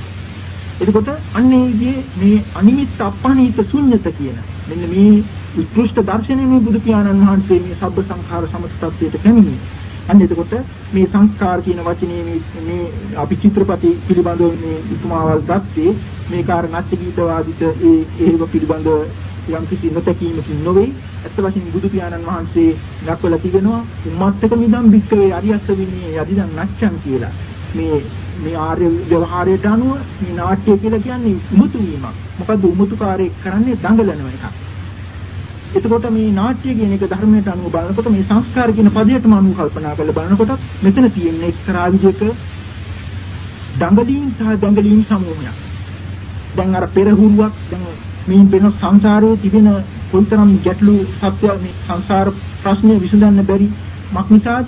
එතකොට අන්නේ විදිහේ මේ අනිමිත් අපණීත ශූන්‍යත කියන මෙන්න මේ උත්කෘෂ්ඨ දර්ශනයේ මේ බුදු පියාණන් වහන්සේ මේ සබ්බ සංඛාර සමතත්වයට පැමිණි. අන්න එතකොට මේ සංස්කාර කියන වචනේ මේ මේ අපි චිත්‍රපටි පිළිබඳව මේ උපමාවල් ගත්තේ මේ කාරණාත් ගීතවාදිත ඒ ඒව පිළිබඳව යම් කිසි නොතකීමකින් නොවේ. අත් වශයෙන් බුදු පියාණන් වහන්සේ දක්වලා තිබෙනවා උම්මත්තක මිදම් වික්කවේ අරියස්ස වින්නේ යදිදන් නැච්ඡන් කියලා. මේ මේ ආර්ය ව්‍යවහාරයට අනුව මේ නාට්‍ය කියලා කියන්නේ උමුතු වීමක් මොකද උමුතුකාරයෙක් කරන්නේ? දඟලන එකක්. එතකොට මේ නාට්‍ය කියන එක ධර්මයට අනුව බලනකොට මේ සංස්කාර කියන පදයටම අනුව කල්පනා කරලා බලනකොට මෙතන තියෙන එක්තරා විදිහක දඟලීම් සහ දඟලීම් සමූහයක්. දැන් අර පෙරහුරුවක් දැන් මේ වෙන සංසාරයේ තිබෙන කොයිතරම් ගැටලු සත්‍ය මේ සංසාර ප්‍රශ්නේ විසඳන්න බැරි මක් නිසාද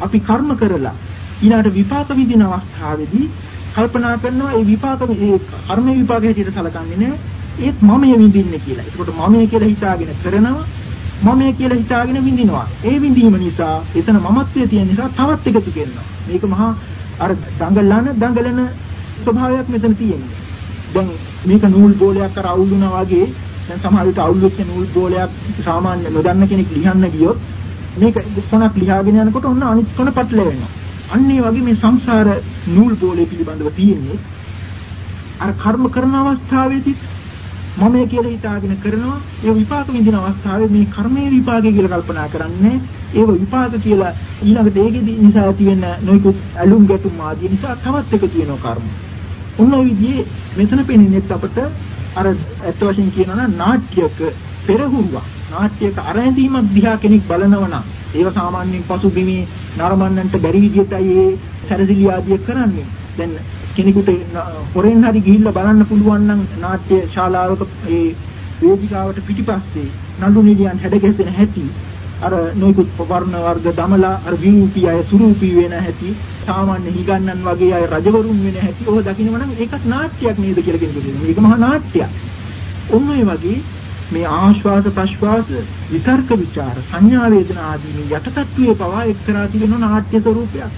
අපි කර්ම කරලා ඊළාට විපාක විඳින අවස්ථාවේදී කල්පනා කරනවා ඒ විපාක ඒ කර්ම විපාක හැටියට සැලකන්නේ නැහැ ඒත් මමයේ විඳින්නේ කියලා. ඒකට මමයේ කියලා හිතාගෙන කරනවා මමයේ කියලා හිතාගෙන විඳිනවා. ඒ විඳීම නිසා එතන මමත්වයේ තියෙන නිසා තවත් එකතු කරනවා. මේක මහා අර දඟලන දඟලන ස්වභාවයක් මෙතන තියෙනවා. දැන් මේක නූල් බෝලයක් අර අවුල් වුණා වගේ දැන් සමහර විට අවුල් වෙච්ච නූල් බෝලයක් සාමාන්‍ය නොදන්න කෙනෙක් ලියන්න ගියොත් මේක කොනක් ලියාගෙන යනකොට ඔන්න අනිත් කොන පටලැවෙනවා. අන්න ඒ වගේ මේ සංසාර නූල් බෝලේ පිළිබඳව තියෙන්නේ අර කර්ම කරන අවස්ථාවේදී මමයි කියලා හිතාගෙන කරනවා ඒ විපාක විඳින අවස්ථාවේ මේ කර්මයේ විපාකය කියලා කල්පනා කරන්නේ ඒව විපාක කියලා ඊළඟට ඒකෙදි නිසා ඇති වෙන නොයෙකුත් ඇලුම් ගැටුම් ආදී නිසා තවත් එකතු වෙනවා කර්ම. ඔන්න ඔය විදිහේ මෙතන පෙනෙන්නේ අපට අර ඇත්ත වශයෙන් කියනවා නම් නාට්‍යක පෙරහුරුවක් නාට්‍යක අරැඳීමක් දිහා කෙනෙක් බලනවා නම් ඒව සාමාන්‍යයෙන් පසුබිමේ නරඹන්නන්ට බැරි විදිහටයි ඒ සැරසිලි ආදිය කරන්නේ. දැන් කෙනෙකුට හොරෙන් හරි ගිහිල්ලා බලන්න පුළුවන් නම් නාට්‍ය ශාලාවක ඒ වේදිකාවට පිටිපස්සේ නඩු නිලියන් හැඩ ගැසෙන හැටි අර නොයිකුත් වර්ණ වර්ග දමලා අර විරූපී අය සුරූපී වෙන හැටි සාමාන්‍ය හිගන්නන් වගේ අය රජවරුන් වෙන හැටි ඔය දකින්නම නම් ඒකත් නාට්‍යයක් නේද කියලා කෙනෙකුට කියනවා. මේක මහා නාට්‍යයක්. ඔන්න ඔය වගේ මේ ආශ්වාස ප්‍රශ්වාස විතර්ක ਵਿਚාර සංඥා වේදනා ආදී මේ යටතත්වයේ පවා එක්තරා තිබෙන නාට්‍ය ස්වරූපයක්.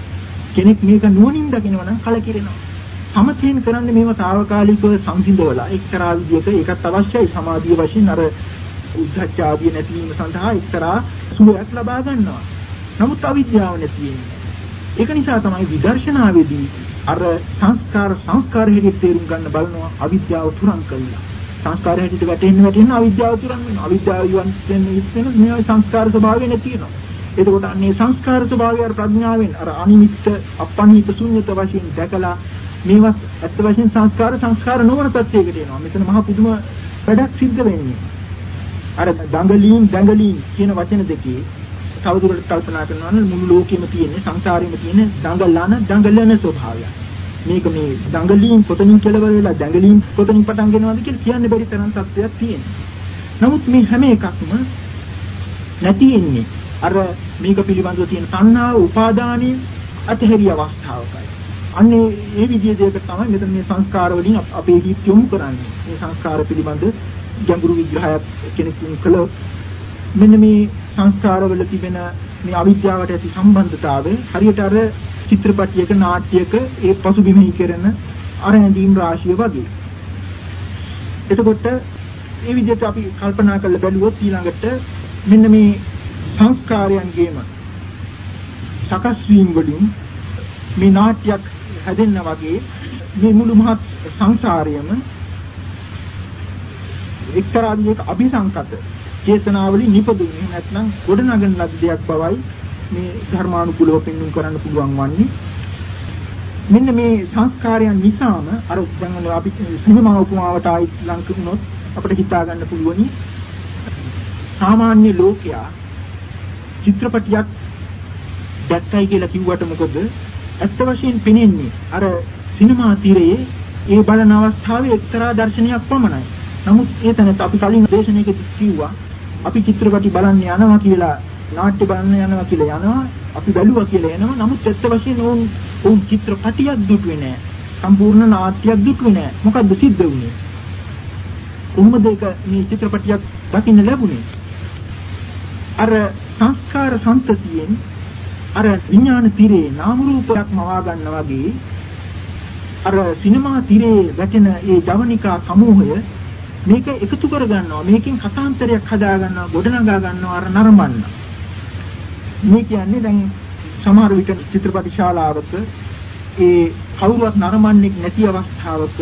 කෙනෙක් මේක නුවණින් දකිනවා නම් කලකිරෙනවා. සමතෙන් කරන්නේ මේව తాවකාලිකව සංසිඳවලා එක්තරා විදියක ඒකත් අවශ්‍යයි සමාධිය වශයෙන් අර උද්ධච්ච ආදිය නැතිවීම සඳහා එක්තරා සුවයක් ලබා ගන්නවා. නමුත් අවිද්‍යාව නැති වෙන්නේ. ඒක නිසා තමයි විදර්ශනාවේදී අර සංස්කාර සංස්කාර හැටියට තේරුම් ගන්න බලනවා අවිද්‍යාව තුරන් කළා. සංස්කාර හැටියට වැටෙන්න වැටෙන්න අවිද්‍යාව තුරන් වෙනවා. අවිද්‍යාව යොන් වෙන ඉස්සෙන මේ සංස්කාර ස්වභාවය නැති වෙනවා. එතකොට අන්නේ සංස්කාර ස්වභාවය අර ප්‍රඥාවෙන් අර අනිමිත්ත අපනිත ශුන්්‍යත වශයෙන් දැකලා මේවත් ඇත්ත වශයෙන් සංස්කාර සංස්කාර නොවන තත්යකට එනවා. මෙතන මහා පුදුම වැඩක් සිද්ධ වෙන්නේ. අර දඟලීම් දඟලීම් කියන වචන දෙකේ තවදුරටත් කල්පනා කරනවා නම් මුළු ලෝකෙම තියෙන සංසාරෙම තියෙන දඟලන දඟලන ස්වභාවය. මේක මේ දඟලීම් කොතනින් කෙලවර වෙලා දඟලීම් කොතනින් පටන් ගන්නවද කියලා කියන්න බැරි තරම් තත්ත්වයක් තියෙනවා. නමුත් මේ හැම එකක්ම නැති වෙන්නේ අර මේක පිළිබඳව තියෙන තණ්හාව උපාදානයේ අතහැරිය අවස්ථාවකයි. අන්නේ මේ විදිය දෙයක තමයි මෙතන මේ සංස්කාර වලින් අපේ හිත යොමු කරන්නේ. මේ සංස්කාර පිළිබඳ ගැඹුරු විග්‍රහයක් කෙනෙකුන් කළොත් මෙන්න මේ සංස්කාරවල තිබෙන මේ අවිද්‍යාවට ඇති සම්බන්ධතාවය හරියට අර චිත්‍රපටයක නාට්‍යයක ඒ පසුබිමෙහි කරන අර ඇඳීම් රාශිය වගේ. එතකොට මේ විදිහට අපි කල්පනා කරලා බැලුවොත් ඊළඟට මෙන්න මේ සංස්කාරයන්ගේම සකස් වීම වලින් මේ නාට්‍යයක් හැදෙන්න වගේ මේ මුළු මහත් සංසාරයම එක්තරා විදිහක අபிසංකත චේතනාවලින් නිපදුනේ නැත්නම් ගොඩනගන ලද දෙයක් බවයි මේ ධර්මානුකූලව පෙන්වන්න කරන්න පුළුවන් වන්නේ. මෙන්න මේ සංස්කාරයන් නිසාම අර දැන් අපි සිනමා උපමාවට ආයි ලංක වුණොත් අපිට හිතා ගන්න පුළුවනි. සාමාන්‍ය ලෝකයා චිත්‍රපටියක් දැක්කයි කියලා කිව්වට මොකද? ඇත්ත වශයෙන් පෙනෙන්නේ අර සිනමා තිරයේ ඒ බලන අවස්ථාවේ එක්තරා දර්ශනයක් පමණයි. නමුත් ඒ තැනත් අපි කලින් දේශනාවකදී කිව්වා අපි චිත්‍රපටි බලන්න යනවා කියලා නාට්‍ය බලන්න යනවා කියලා යනවා අපි බැලුවා කියලා එනවා. නමුත් ඇත්ත වශයෙන් ඕන් ඕන් චිත්‍රපටියක් දුටුවේ නෑ සම්පූර්ණ නාට්‍යයක් දුටුවේ නෑ මොකද්ද සිද්ධ වුනේ? කොහොමද ඒක මේ චිත්‍රපටියක් දකින්න ලැබුණේ? අර සංස්කාර සම්තතියෙන් අර විඥාන තිරේ නාම රූපයක් මවා ගන්නා වගේ අර සිනමා තිරේ වැටෙන ඒ ජවනිකා සමූහය මේක එකතු කර ගන්නවා මේකෙන් කතාන්තරයක් හදා ගන්නවා ගොඩනගා ගන්නවා අර නරඹන්න. මේ කියන්නේ දැන් සමහර විට චිත්‍රපට ශාලාවක ඒ කවුරුවත් නරඹන්නේ නැති අවස්ථාවක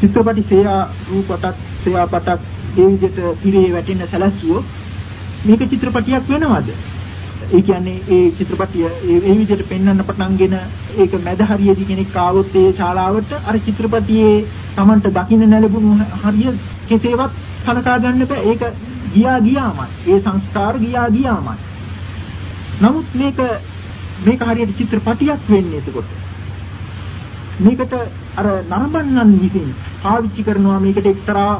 චිත්‍රපටි සේයා රූපපටක් සේයාපටක් ඒ විදිහට තිරේ වැටෙන සැලැස්සුවෝ මේක චිත්‍රපටියක් වෙනවද? ඒ කියන්නේ ඒ චිත්‍රපටිය ඒ විදිහට පෙන්වන්න පටන්ගෙන ඒක මැද හරියේදී කෙනෙක් ආවොත් ඒ ශාලාවට අර චිත්‍රපටියේ Tamanට දකින්න නැලබුණු හරිය කෙසේවත් සලකා ගන්න බෑ. ඒක ගියා ගියාමයි. ඒ සංස්කාර ගියා ගියාමයි. නමුත් මේක මේක හරියට චිත්‍රපටියක් වෙන්නේ එතකොට. මේකට අර නරඹන්නන් විසින් පාවිච්චි කරනවා මේකට එක්තරා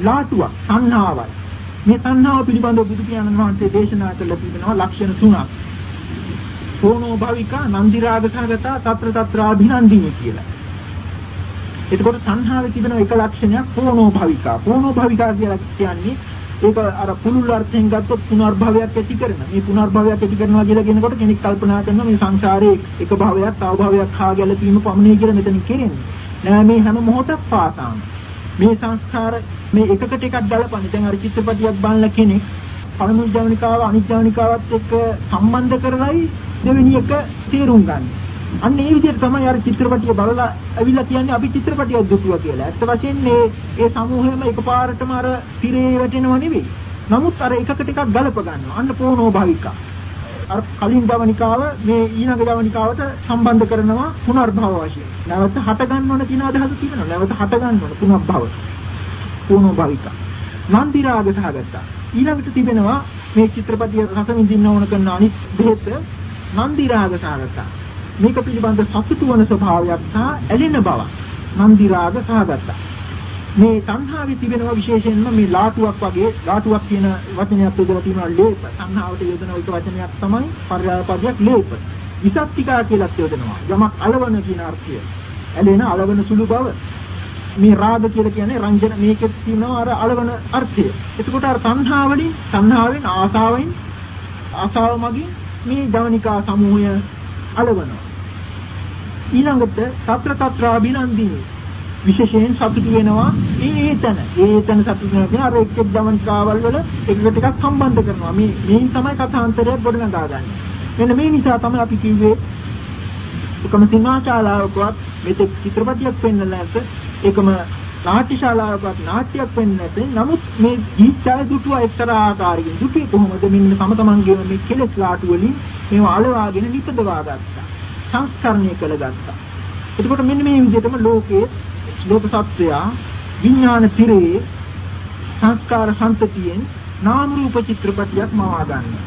ලාටුවක් සංහාවයි. මේ තණ්හාව පිළිබඳව බුදු පියාණන් වහන්සේ දේශනා කළ තිබෙනවා ලක්ෂණ තුනක්. සෝනෝ භවිකා නන්දි රාගසහගතා తත්‍ර తත්‍ර අභිනන්දිනී කියලා. එතකොට තණ්හාවේ තිබෙන එක ලක්ෂණයක් සෝනෝ භවිකා. සෝනෝ භවිකා කියලා කියන්නේ ඒක අර පුළුල් අර්ථයෙන් ගත්තොත් පුනර්භවයක් ඇති කරන. මේ පුනර්භවයක් ඇති කරනවා කියලා කියනකොට කෙනෙක් කල්පනා කරනවා මේ සංසාරේ එක භවයක් තව භවයක් හා ගැලපීම පමණයි කියලා මෙතන කියන්නේ. නෑ මේ හැම මොහොතක් පාසාම මේ සංස්කාර මේ එකකට එකක් ගලපන්නේ. දැන් අර චිත්‍රපටියක් බලන කෙනෙක් පළමුව ජවනිකාව අනිත් ජවනිකාවත් එක්ක සම්බන්ධ කරලායි දෙවෙනි එක තේරුම් ගන්න. අන්න ඒ විදිහට තමයි අර චිත්‍රපටිය බලලා ඇවිල්ලා කියන්නේ අපි චිත්‍රපටියක් දුටුවා කියලා. ඇත්ත වශයෙන්ම මේ ඒ සමූහයම එකපාරටම අර තිරේ වැටෙනව නෙවෙයි. නමුත් අර එකකට එකක් ගලප ගන්නවා. අන්න පොනෝ භාවිකා. අර කලින් ජවනිකාව මේ ඊළඟ ජවනිකාවට සම්බන්ධ කරනවා පුනර්භව වශයෙන්. නැවත හට ගන්නවන කියන අදහස තියෙනවා. නැවත හට ගන්නවන පුනර්භව. පූර්ණ භාවිකා. නන්දි රාග සහගතා. ඊළඟට තිබෙනවා මේ චිත්‍රපටිය රස විඳින්න ඕන කරන අනිත් බෙහෙත නන්දි රාග සහගතා. මේක පිළිබඳ සතුටු වන ස්වභාවයක් සහ ඇලෙන බව. නන්දි රාග සහගතා. මේ තණ්හාවේ තිබෙනවා විශේෂයෙන්ම මේ ලාටුවක් වගේ ලාටුවක් කියන වචනයක් යොදලා තියෙනවා ලෝප තණ්හාවට යොදන එක වචනයක් තමයි පර්යායපදයක් ලෝප. විසත්තිකා කියලා යොදනවා. යමක් అలවන කියන අර්ථය. ඇලෙන అలවන සුළු බව. මේ රාග කියලා කියන්නේ රංජන මේකෙත් තියෙනවා අර అలවන අර්ථය. එතකොට අර තණ්හාවලින් තණ්හාවෙන් ආසාවෙන් ආසාව මගින් මේ ධවනිකා සමූහය అలවනවා. ඊළඟට తත්‍ර తත්‍රා බිනන්දිනී විශේෂයෙන් සතුටු වෙනවා ඒ ඒතන. ඒ ඒතන සතුටු වෙනවා කියන අර එක් එක් ගමන්කාවල් වල එකකට එකක් සම්බන්ධ කරනවා. මේ මේන් තමයි කථාන්තරයක් ගොඩනගා ගන්න. මෙන්න මේ නිසා තමයි අපි කිව්වේ එකම සිනමා ශාලාවකවත් මෙතෙක් චිත්‍රපටියක් පෙන්වලා නැත. එකම නාට්‍ය ශාලාවකවත් නාට්‍යයක් පෙන්වන්නේ නැත. නමුත් මේ ජීවිතය දුටුවා එක්තරා ආකාරයකින්. දුටුවේ කොහොමද? මෙන්න තම තමන්ගේම මේ කෙලෙස් ලාටු වලින් මේව අලවාගෙන නිපදවා ගත්තා. සංස්කරණය කළ ගත්තා. එතකොට මෙන්න මේ විදිහටම ලෝකයේ ලෝක සත්‍යය විඥාන තිරේ සංස්කාර සම්පතියෙන් නාම රූප චිත්‍රපටියක් මවා ගන්නවා.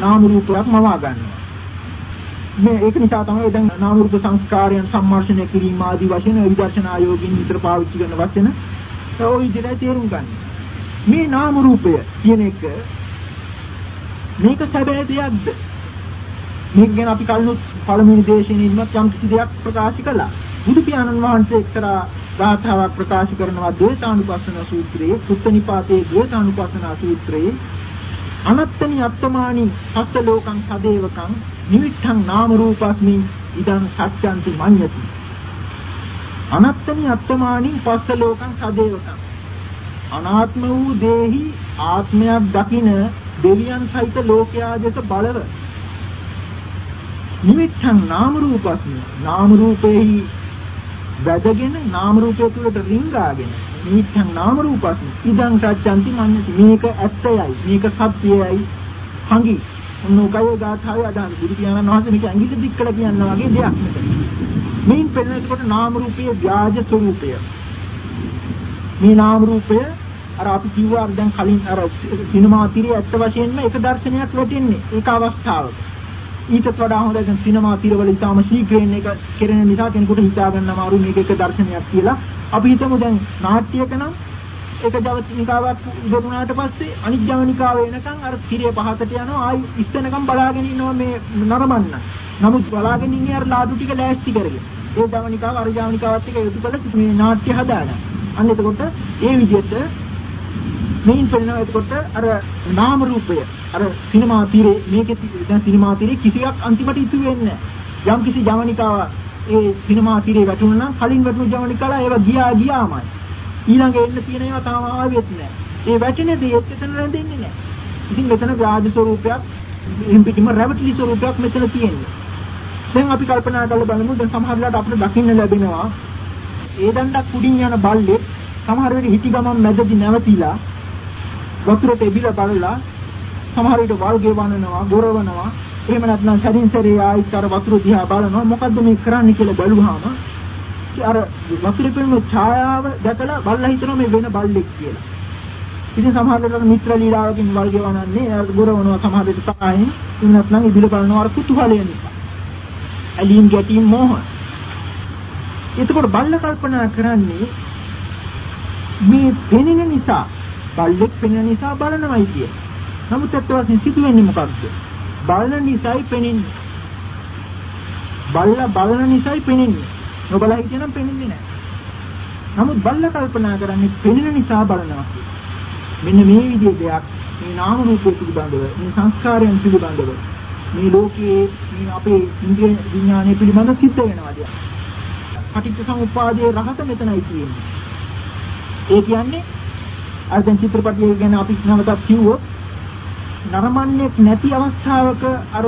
නාම රූපයක් මවා ගන්නවා. මේ ඒක නිසා තමයි දැන් නාම රූප සංස්කාරයන් සම්මර්ෂණය කිරීම ආදී වශයෙන් විදර්ශනා යෝගින් විතර පාවිච්චි කරන වචන ඔය විදිහට තේරුම් ගන්න. මේ නාම රූපය කියන එක මේක සැබෑ දෙයක්ද? මේක ගැන අපි කලිනුත් පළමුවෙනි දේශනාවෙදිත් යම් කිසි දෙයක් ප්‍රකාශ කළා. බුදු පියාණන් වහන්සේ එක්තරා ගාථාවක් ප්‍රකාශ කරනවා. ද්වේතානුපස්සන සූත්‍රයේ සුත්තනිපාතයේ ද්වේතානුපස්සන සූත්‍රයේ අනත්තනි අත්තමානි පස්ස ලෝකං සදේවකං නිවිත්තං නාම රූපස්මින් ඉදං සත්‍යන්ති මඤ්ඤති. අනත්තනි අත්තමානි පස්ස ලෝකං සදේවකං. අනාත්ම වූ දේහි ආත්මයක් දකින දෙවියන් සහිත ලෝකයා දෙස බලව. නිමිත්තං නාම රූපස්මි නාම රූපේහි වැදගෙන නාම රූපය තුළට රිංගාගෙන නිච්ඡං නාම රූපස්මි. ඉදං සත්‍යන්ති මඤ්ඤති. මේක ඇත්තයයි. මේක සත්‍යයයි. හංගි උන්නෝකය ගාථාවේ අදහන. බුදු පියාණන් වහන්සේ මේක ඇඟිලි දික් කළ කියනවා වගේ දෙයක්. මෙතන මේන් පෙන්නකොට නාම රූපයේ ව්‍යාජ ස්වરૂපය මේ නාම රූපය අර අපි කිව්වා දැන් කලින් අර සිනමා තිරේ ඇත්ත වශයෙන්ම එක දර්ශනයක් වැටෙන්නේ. ඒක අවස්ථාවක. ඊටත් වඩා හොඳ දැන් සිනමා තිරවල ඉතාම ශීඝ්‍රයෙන් එක කෙරෙන නිසා කෙනෙකුට හිතා ගන්න අමාරු මේක එක දර්ශනයක් කියලා. අපි හිතමු දැන් නාට්‍යයක නම් එක ජවනිකාවක් ඉදුණාට පස්සේ අනිත් ජවනිකාව එනකන් අර තිරය පහතට යනවා ආයි ඉස්සෙනකම් බලාගෙන ඉන්නවා මේ නරඹන්න. නමුත් බලාගෙන ඉන්නේ අර ලාඩු ටික ලෑස්ති කරගෙන. ඒ ජවනිකාව අර ජවනිකාවත් එක්ක එකතු කරලා මේ නාට්‍ය හදාගන්න. අන්න එතකොට ඒ විදිහට මේන් පෙන්නනවා එතකොට අර නාම රූපය අර සිනමා තීරේ මේකේ දැන් සිනමා තීරේ කිසියක් අන්තිමට ඉතුරු වෙන්නේ නැහැ. යම් කිසි ජවනිකාව ඒ සිනමා තීරේ වැටුණා නම් කලින් වැටුණු ජවනිකාලා ඒවා ගියා ගියාමයි. ඊළඟ එන්න තියෙන ඒවා තාම ආවෙත් නැහැ. ඒ වැටෙන දේ එතන රැඳෙන්නේ නැහැ. ඉතින් මෙතන ව්‍යාජ ස්වරූපයක් එම් පිටිම රැවටිලි ස්වරූපයක් මෙතන තියෙන්නේ. දැන් අපි කල්පනා කරලා බලමු දැන් සමහර වෙලාවට අපිට දකින්න ලැබෙනවා ඒ දණ්ඩක් කුඩින් යන බල්ලෙක් සමහර වෙලෙ හිටි ගමන් මැදදී නැවතිලා වතුරට එබිලා බලලා සමහර විට වල් ගෙවනවා, ගොරවනවා. එහෙම නැත්නම් සැරින් සැරේ ආයිත් අර වතුර දිහා බලනවා. මොකද්ද මේ කරන්නේ කියලා බැලුවාම අර වතුරේ පෙනෙන ඡායාව දැකලා බල්ලා හිතනවා මේ වෙන බල්ලෙක් කියලා. ඉතින් සමහර වෙලාවට මිත්‍ර ලීලාවකින් වල් ගෙවනන්නේ ගොරවනවා සමහර විට තායෙන්. ඉතින් නැත්නම් ඉදිරිය බලනවා අර කුතුහලය නිසා. ඇලීම් ගැටීම් මෝහ. එතකොට බල්ල කල්පනා කරන්නේ මේ පෙනෙන නිසා බල්ලෙක් පෙනෙන නිසා බලනවයි කිය. නමුත් ඇත්ත වශයෙන් සිදුවෙන්නේ මොකක්ද? බලන නිසායි පෙනෙන්නේ. බල්ලා බලන නිසායි පෙනෙන්නේ. නොබලා හිටියනම් පෙනෙන්නේ නැහැ. නමුත් බල්ලා කල්පනා කරන්නේ පෙනෙන නිසා බලනවා. මෙන්න මේ විදිහේ දෙයක් මේ නාම රූපය පිළිබඳව, මේ සංස්කාරයන් පිළිබඳව, මේ ලෝකයේ මේ අපේ ඉන්ද්‍රිය විඥානය පිළිබඳව සිද්ධ වෙනවා දෙයක්. පටිච්ච සමුප්පාදයේ රහස මෙතනයි තියෙන්නේ. ඒ කියන්නේ අර දැන් චිත්‍රපටිය ගැන අපි නැවතත් කිව්වොත් නරඹන්නේ නැති අවස්ථාවක අර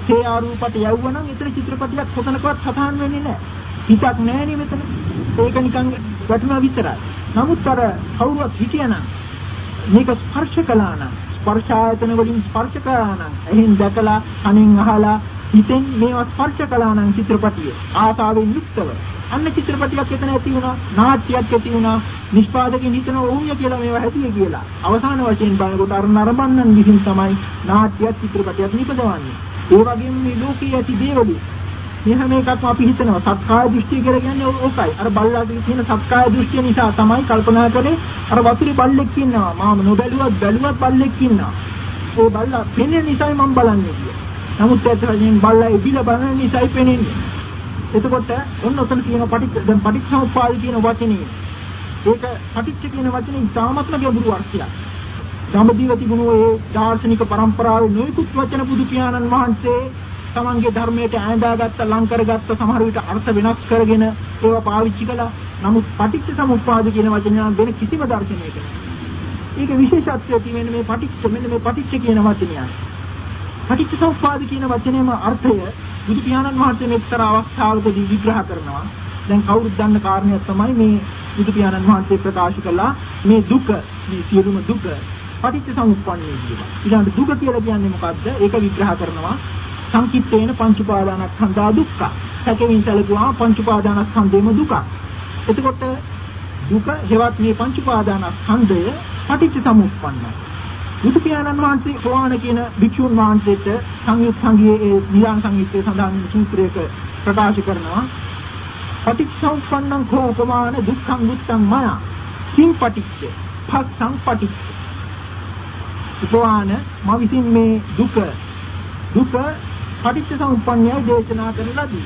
සේ ආරූපට යවුවනම් ඊතර චිත්‍රපටියක් කොතනකවත් සතහන් වෙන්නේ නැහැ. හිතක් නැහැ මෙතන. ඒක නිකන් වැටුණා විතරයි. නමුත් අර කවුරුවත් හිටියනම් මේක ස්පර්ශ කළා නම් ස්පර්ශ ආයතන වලින් ස්පර්ශ කළා නම් එහෙන් දැකලා කනින් අහලා හිතෙන් මේවා ස්පර්ශ කළා නම් චිත්‍රපටිය ආසාවෙන් යුක්තව අන්න චිත්‍රපටියක් එතන ඇති වුණා නාට්‍යයක් ඇති වුණා නිෂ්පාදකයන් හිතන ඕමිය කියලා මේවා හැදුවේ කියලා. අවසාන වශයෙන් බලනකොට අර නරඹන්නන් විසින් තමයි නාට්‍යයක් චිත්‍රපටයක් නිපදවන්නේ. ඒ වගේම මේ ලෝකයේ ඇති දේවලු. මේ හැම එකක්ම අපි හිතනවා. සත්කාය දෘෂ්ටිය කියලා කියන්නේ ඕකයි. අර බල්ලාගේ තියෙන සත්කාය දෘෂ්ටිය නිසා තමයි කල්පනා කරේ අර වතුරේ බල්ලෙක් ඉන්නවා. මාම නොබැලුවත් බැලුවත් බල්ලෙක් ඉන්නවා. ඒ බල්ලා පෙනෙන නිසායි මම බලන්නේ කියලා. නමුත් ඇත්ත වශයෙන්ම බල්ලා ඉබිලා බලන නිසායි පෙනෙන්නේ. එතකොට ඔන්න ඔතන තියෙන පටිච්ච දැන් පටිච්චසමුප්පාද කියන වචනේ ඒක පටිච්ච කියන වචනේ ඉතාමත්ම ගැඹුරු අර්ථයක්. ධම්මදීව තිබුණු ඒ දාර්ශනික પરම්පරාවේ නොයෙකුත් වචන බුදු පියාණන් වහන්සේ තමන්ගේ ධර්මයට ඈඳාගත්ත ලං කරගත්ත සමහර විට අර්ථ වෙනස් කරගෙන ඒවා පාවිච්චි කළා. නමුත් පටිච්ච සමුප්පාද කියන වචනය වෙන කිසිම දර්ශනයක ඒක විශේෂත්වය තියෙන්නේ මේ පටිච්ච මෙන්න මේ පටිච්ච කියන වචනයයි. පටිච්ච සමුප්පාද කියන වචනේම අර්ථය බුදු පියාණන් වහන්සේ මේ එක්තරා අවස්ථාවකදී විග්‍රහ කරනවා. දැන් කවුරුත් දන්න කාරණයක් තමයි මේ බුදු පියාණන් වහන්සේ ප්‍රකාශ කළා මේ දුක මේ සියලුම දුක පටිච්ච සමුප්පන්නේ කියලා. ඊළඟ දුක කියලා කියන්නේ මොකද්ද? ඒක විග්‍රහ කරනවා සංකිට්ඨේන පංච උපාදානස්කන්ධා දුක්ඛ. සැකෙමින් සැලකුවා පංච උපාදානස්කන්ධේම දුක. එතකොට දුක හේවත් මේ පංච උපාදානස්කන්ධය පටිච්ච සමුප්පන්නයි. බුදු පියාණන් වහන්සේ කොහාන කියන භික්ෂුන් වහන්සේට සංයුත් සංගයේ ඒ නිරාං සංයුත්තේ සඳහන් සූත්‍රයක ප්‍රකාශ කරනවා පටිච්චසමුප්පන්නං කෝ උපමාන දුක්ඛං දුක්ඛං මය කිං පටිච්ච පස්සං පටිච්ච උපවාන මා විසින් මේ දුක දුක පටිච්ච සමුප්පන්නයයි දේශනා කරන ලදී.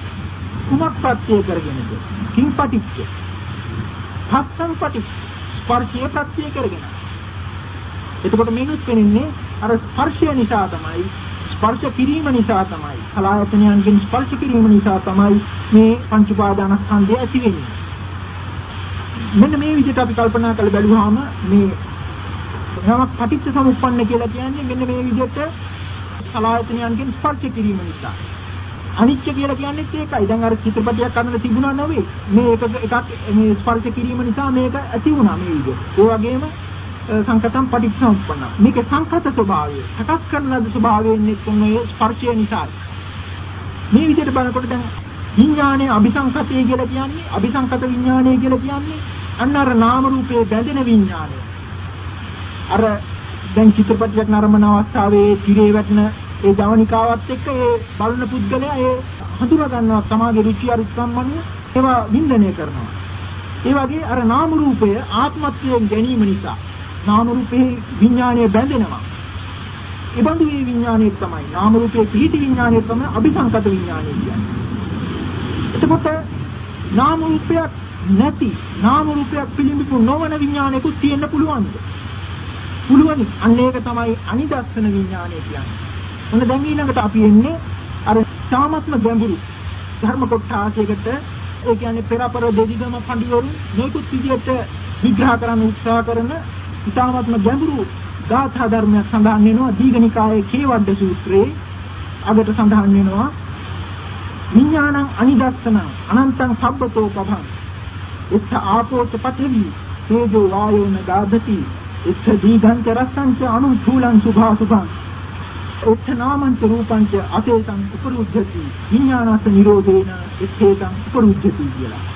කුමක් ප්‍රත්‍ය කරගෙනද? කිං පටිච්ච. හස්සං පටිච්ච. ස්පර්ශය ප්‍රත්‍ය කරගෙන. එතකොට මේනුත් වෙන්නේ අර ස්පර්ශය නිසා තමයි ස්පර්ශ කිරීම නිසා තමයි කලායතනයන්ගෙන් ස්පර්ශ කිරීම නිසා තමයි මේ පංච උපාදානස්කන්ධය ඇති වෙන්නේ. මෙන්න මේ විදිහට අපි කල්පනා කරලා බැලුවාම මේ නමක් පටිච්ච සමුප්පන්න කියලා කියන්නේ මෙන්න මේ විදිහට සලායතනයන්ගෙන් ස්පර්ශ කිරීම නිසා. අනිච්ච කියලා කියන්නේත් ඒකයි. දැන් අර චිත්‍රපටයක් කරන්න තිබුණා නෙවෙයි. මේ එක එකක් මේ ස්පර්ශ කිරීම නිසා මේක ඇති වුණා මේ විදිහට. ඒ වගේම සංකතම් පටිච්චසමුප්පන්න. මේක සංකත ස්වභාවය. සකස් කරන ලද ස්වභාවයෙන් එක්කම ස්පර්ශය නිසා. මේ විදිහට බලනකොට දැන් විඥානයේ අபிසංකතය කියලා කියන්නේ අபிසංකත විඥානය කියලා කියන්නේ අන්න අර නාම රූපේ බැඳෙන විඥානය. අර දැන් චිත්‍රපටයක් නරඹන අවස්ථාවේ තිරේ වැටෙන ඒ ජවනිකාවත් එක්ක ඒ බලන පුද්ගලයා ඒ හඳුනා ගන්නවා තමාගේ රුචි අරුචිකම් අනුව ඒවා වින්දනය කරනවා. ඒ වගේ අර නාම රූපය ආත්මත්වයෙන් ගැනීම නිසා නාම රූපේ විඥාණය බැඳෙනවා. ඒ බඳු මේ විඥාණය තමයි නාම රූපේ පිහිටි විඥාණය තමයි අபிසංකත විඥාණය කියන්නේ. එතකොට නාම රූපයක් නැති නාම රූපයක් පිළිඹු නොවන විඥානයකුත් තියෙන්න පුළුවන්ද? පුළුවනි. අන්න ඒක තමයි අනිදස්සන විඥානය කියන්නේ. මොන දැන් ඊළඟට අපි එන්නේ අර තාමත්ම ගැඹුරු ධර්ම කොටාසයකට ඒ කියන්නේ පෙරපර දෙවිගම පඬිවරු මේකුත් විදියට විග්‍රහ කරන්න උත්සාහ කරන ඊ타මත්ම ගැඹුරු ගාථා ධර්මයක් සඳහන් වෙනවා. දීඝනිකායේ කේවද්ද සූත්‍රයේ අගට සඳහන් වෙනවා. විඥානං අනිදස්සන අනන්තං සබ්බතෝ පභං. උත්ත ආපෝච පඨවි තේජෝ වායෝන ගාධති. උත්ත දීඝං රස්සං ච අනුචූලං සුභා සුභං උත්තනාමන්ත රූපංච අතේතං උපරුද්ධති. විඥානස නිරෝධේන එත්තේතං උපරුද්ධති කියලා.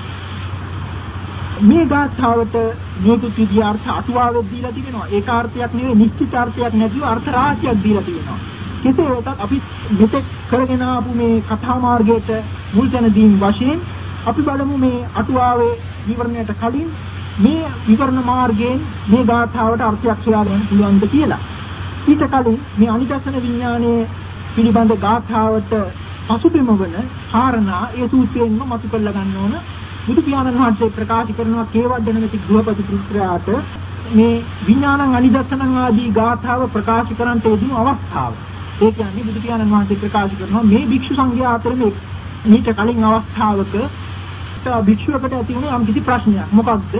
මේ ගාථාවට නියුතු විදිය අර්ථ අටුවාවෙත් දීලා තිබෙනවා. ඒකාර්ථයක් නෙවෙයි නිශ්චිත අර්ථයක් නැතිව අර්ථ රාශියක් දීලා තිබෙනවා. කෙසේ වෙතත් අපි මෙතෙක් කරගෙන ආපු මේ කථා මාර්ගයට මුල් තැන දීම් වශයෙන් අපි බලමු මේ අටුවාවේ විවරණයට කලින් මේ විවරණ මාර්ගයෙන් මේ ගාථාවට අර්ථයක් සොයාගන්න පුළුවන්ද කියලා. ඊට කලින් මේ අනිදර්ශන විඥානයේ පිළිබඳ ගාථාවට පසුබිම වන කාරණා ඒ සූත්‍රයෙන්ම මතු කරලා ගන්න ඕන බුදු පියාණන් වහන්සේ ප්‍රකාශ කරනවා කේවඩ නැති ගෘහපති පුත්‍රයාට මේ විඥානං අනිදර්ශනං ආදී ගාථාව ප්‍රකාශ කරන්නට යෙදුණු අවස්ථාව. ඒ කියන්නේ බුදු පියාණන් වහන්සේ ප්‍රකාශ කරනවා මේ භික්ෂු සංඝයා අතර මේ මීට කලින් අවස්ථාවක භික්ෂුවකට ඇති වුණු යම් කිසි ප්‍රශ්නයක්. මොකක්ද?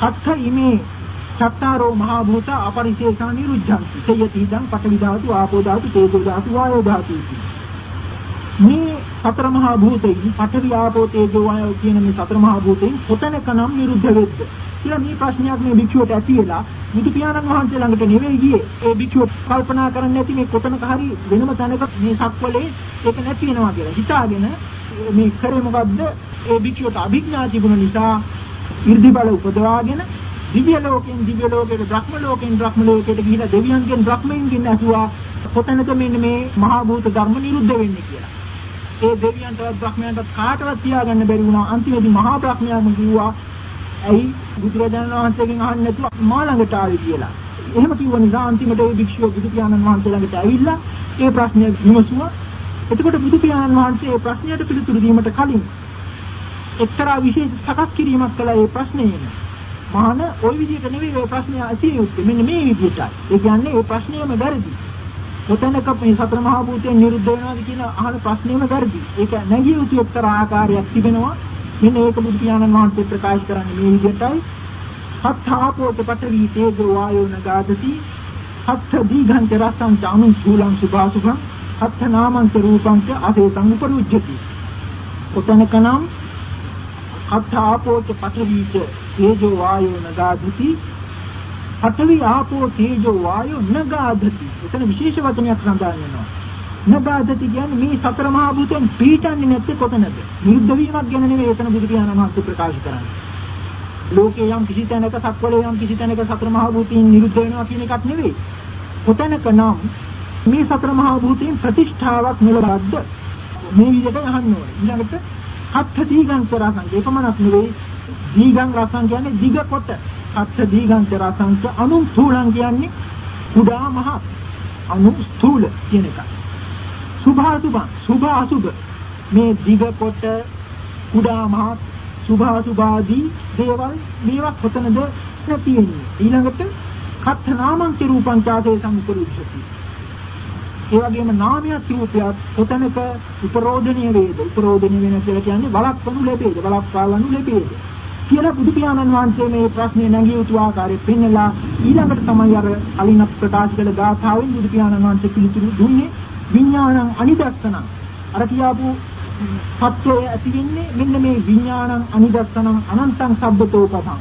සත්ත ඉමේ චත්තාරෝ මහා භූත අපරිශේෂා නිරුද්ධಂತಿ. සයති ඉදං පඨවි ධාතු, ආපෝ ධාතු, තේජෝ ධාතු, වායෝ ධාතු. මේ සතර මහා භූතයින් පඨවි ආපෝ තේජෝ වායෝ කියන මේ සතර මහා භූතයින් කොතැනකනම් නිරුද්ධ වෙද්ද? කියලා මේ ප්‍රශ්නයක් මේ භික්ෂුවට ඇති වෙලා බුදු පියාණන් වහන්සේ ළඟට නෙවෙයි ගියේ. ඒ භික්ෂුව කල්පනා කරන්නේ නැති මේ කොතනක හරි වෙනම තැනක මේ සක්වලේ ඒක නැති වෙනවා කියලා. හිතාගෙන මේ කරේ මොකද්ද? ඒ භික්ෂුවට අභිඥා තිබුණ නිසා 이르දි බල උපදවාගෙන දිව්‍ය ලෝකෙන් දිව්‍ය ලෝකයට බ්‍රහ්ම ලෝකෙන් බ්‍රහ්ම ලෝකයට ගිහිලා දෙවියන්ගෙන් බ්‍රහ්මයන්ගෙන් ඇසුවා කොතැනද මෙන්න මේ මහා භූත ධර්ම නිරුද්ධ වෙන්නේ කියලා. ඒ දෙවියන්ටවත් බ්‍රහ්මයන්ටවත් කාටවත් තියාගන්න බැරි වුණා. අන්තිමේදී මහා බ්‍රහ්මයාම කිව්වා ඇයි බුදුරජාණන් වහන්සේගෙන් අහන්නේ නැතුව මා ළඟට ආවේ කියලා. එහෙම කිව්ව නිසා අන්තිමට ඒ භික්ෂුව බුදු පියාණන් වහන්සේ ළඟට ඇවිල්ලා ඒ ප්‍රශ්නය විමසුවා. එතකොට බුදු පියාණන් වහන්සේ ඒ ප්‍රශ්නයට පිළිතුරු දීමට කලින් එක්තරා විශේෂ සකස් කිරීමක් කළා ඒ ප්‍රශ්නේම. මහාන ওই විදිහට නෙවෙයි ඔය ප්‍රශ්නේ අසිය යුත්තේ. මෙන්න මේ විදිහටයි. ඒ කියන්නේ ඒ ප්‍රශ්නේම වැරදි. කොතැනක මේ සතර මහා භූතයන් නිරුද්ධ වෙනවද කියන අහන ප්‍රශ්නේම වැරදි. ඒක නැගිය යුතු එක්තරා ආකාරයක් තිබෙනවා. මෙන්න ඒක බුදු පියාණන් වහන්සේ ප්‍රකාශ කරන්නේ මේ විදිහටයි. හත්ථාපෝත පඨවි තේජෝ වායෝ නගාදති හත්ථ දීඝං රසං චානුං සූලං සුභාසුභං හත්ථ නාමං රූපං ච අසේතං උපරුජ්ජති කොතනකනම් හත්ථාපෝත පඨවි තේජෝ වායෝ නගාදති පඨවි ආපෝ තේජෝ වායෝ නගාදති එතන විශේෂ වචනයක් සඳහන් වෙනවා නගාදති කියන්නේ මේ සතර මහා භූතයන් පීඩන්නේ නැත්තේ කොතනද නිරුද්ධ වීමක් ගැන නෙවෙයි එතන බුදු පියාණන් වහන්සේ ප්‍රකාශ කරන්නේ ලෝකේ යම් කිසි තැනක සක්වලේ යම් කිසි තැනක සතර මහා භූතීන් නිරුද්ධ වෙනවා කියන එකක් නෙවෙයි. කොතැනක නම් මේ සතර මහා භූතීන් ප්‍රතිෂ්ඨාවක් නෙලවද්ද මේ විදිහට අහන්න ඕනේ. ඊළඟට හත්ථ දීගං කරසං ඒකමනක් නෙවෙයි. දීගං රසං කියන්නේ දිග කොට. හත්ථ දීගං කරසං අනුම් ස්ථූලං කියන්නේ කුඩා මහ අනුම් ස්ථූල කියන එක. සුභාසුභ සුභාසුභ මේ දිග කොට කුඩා මහ සුභාසුභාදී දේවල් මේවා කොතනද තියෙන්නේ ඊළඟට කත්ථ නාමං රූපං චාසේ සම්පරුච්ඡති ඒ වගේම නාමයක් රූපයක් කොතනක උපරෝධණීය වේද? උපරෝධණීය වෙන කියලා කියන්නේ බලක්වනු ලැබේද? බලක්වාවනු ලැබේද? කියලා බුදු පියාණන් වහන්සේ මේ ප්‍රශ්නේ නැගී යුතු ආකාරය පෙන්නලා ඊළඟට තමයි අර අලින ප්‍රකාශ කළ ගාථාවෙන් බුදු පියාණන් වහන්සේ පිළිතුරු දුන්නේ විඥානං අනිදස්සන අර කියාපු සත්‍යය ඇති වෙන්නේ මෙන්න මේ විඥානං අනිදස්සනං අනන්තං සබ්බතෝ පදං.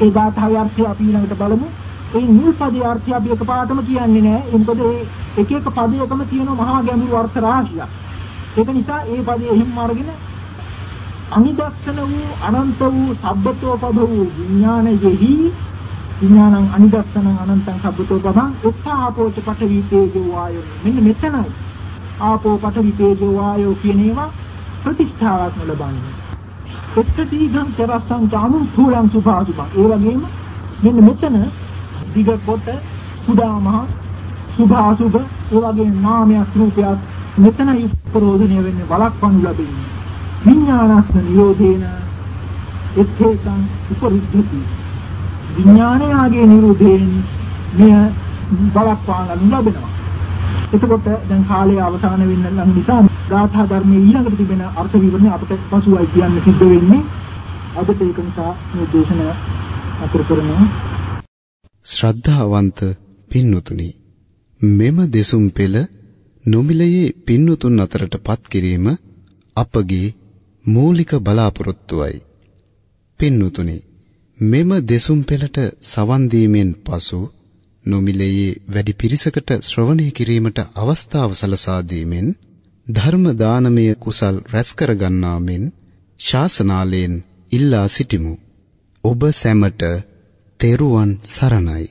ඒ ධාතාවේ අර්ථය අපි ඊළඟට බලමු. ඒ මුල් පදයේ අර්ථය අපි එකපාරටම කියන්නේ නැහැ. ඒ මොකද ඒ එක එක පදයකම තියෙන මහා ගැඹුරු අර්ථ රාශියක්. ඒක නිසා ඒ පදයේ එහෙම අරගෙන අනිදස්සන වූ අනන්ත වූ සබ්බතෝ පද වූ විඥානයෙහි විඥානං අනිදස්සනං අනන්තං සබ්බතෝ පදං උත්ථාපෝච පඨ වීතේජෝ වායෝ මෙන්න මෙතනයි ආපෝ පඨවි තේජෝ වායෝ කියන ඒවා ප්‍රතිෂ්ඨාවක් ලබන්නේ. එත්ත දීඝං චරස්සං චාමු ථූලං සුභාසුභං. ඒ වගේම මෙන්න මෙතන දිග කොට කුඩා මහ සුභාසුභ ඒ වගේ නාමයක් රූපයක් මෙතන උපරෝධණය වෙන්නේ බලක්වනු ලැබෙන්නේ. විඥානස්න නිරෝධේන එත්තේසං උපරිද්ධති. විඥානයාගේ නිරෝධයෙන් මෙය බලක්වාන ලැබෙනවා. එතකොට දැන් කාලය අවසන් වෙන්න ලඟ නිසා ගාථා ධර්මයේ ඊළඟට තිබෙන අර්ථ විවරණය අපිට පසුවයි කියන්න සිද්ධ වෙන්නේ. අදට ඒක නිසා මේ දේශන අතුරු කරනවා. ශ්‍රද්ධාවන්ත පින්වතුනි මෙම දෙසුම් පෙළ නොමිලයේ පින්වතුන් අතරටපත් කිරීම අපගේ මූලික බලාපොරොත්තුවයි. පින්වතුනි මෙම දෙසුම් පෙළට සවන් දීමෙන් පසු නොමිලයේ වැඩි පිරිසකට ශ්‍රවණය කිරීමට අවස්ථාව සලසා දීමෙන් ධර්ම දානමය කුසල් රැස් කර ගන්නා මෙන් ශාසනාලයෙන් ඉල්ලා සිටිමු ඔබ සැමට තෙරුවන් සරණයි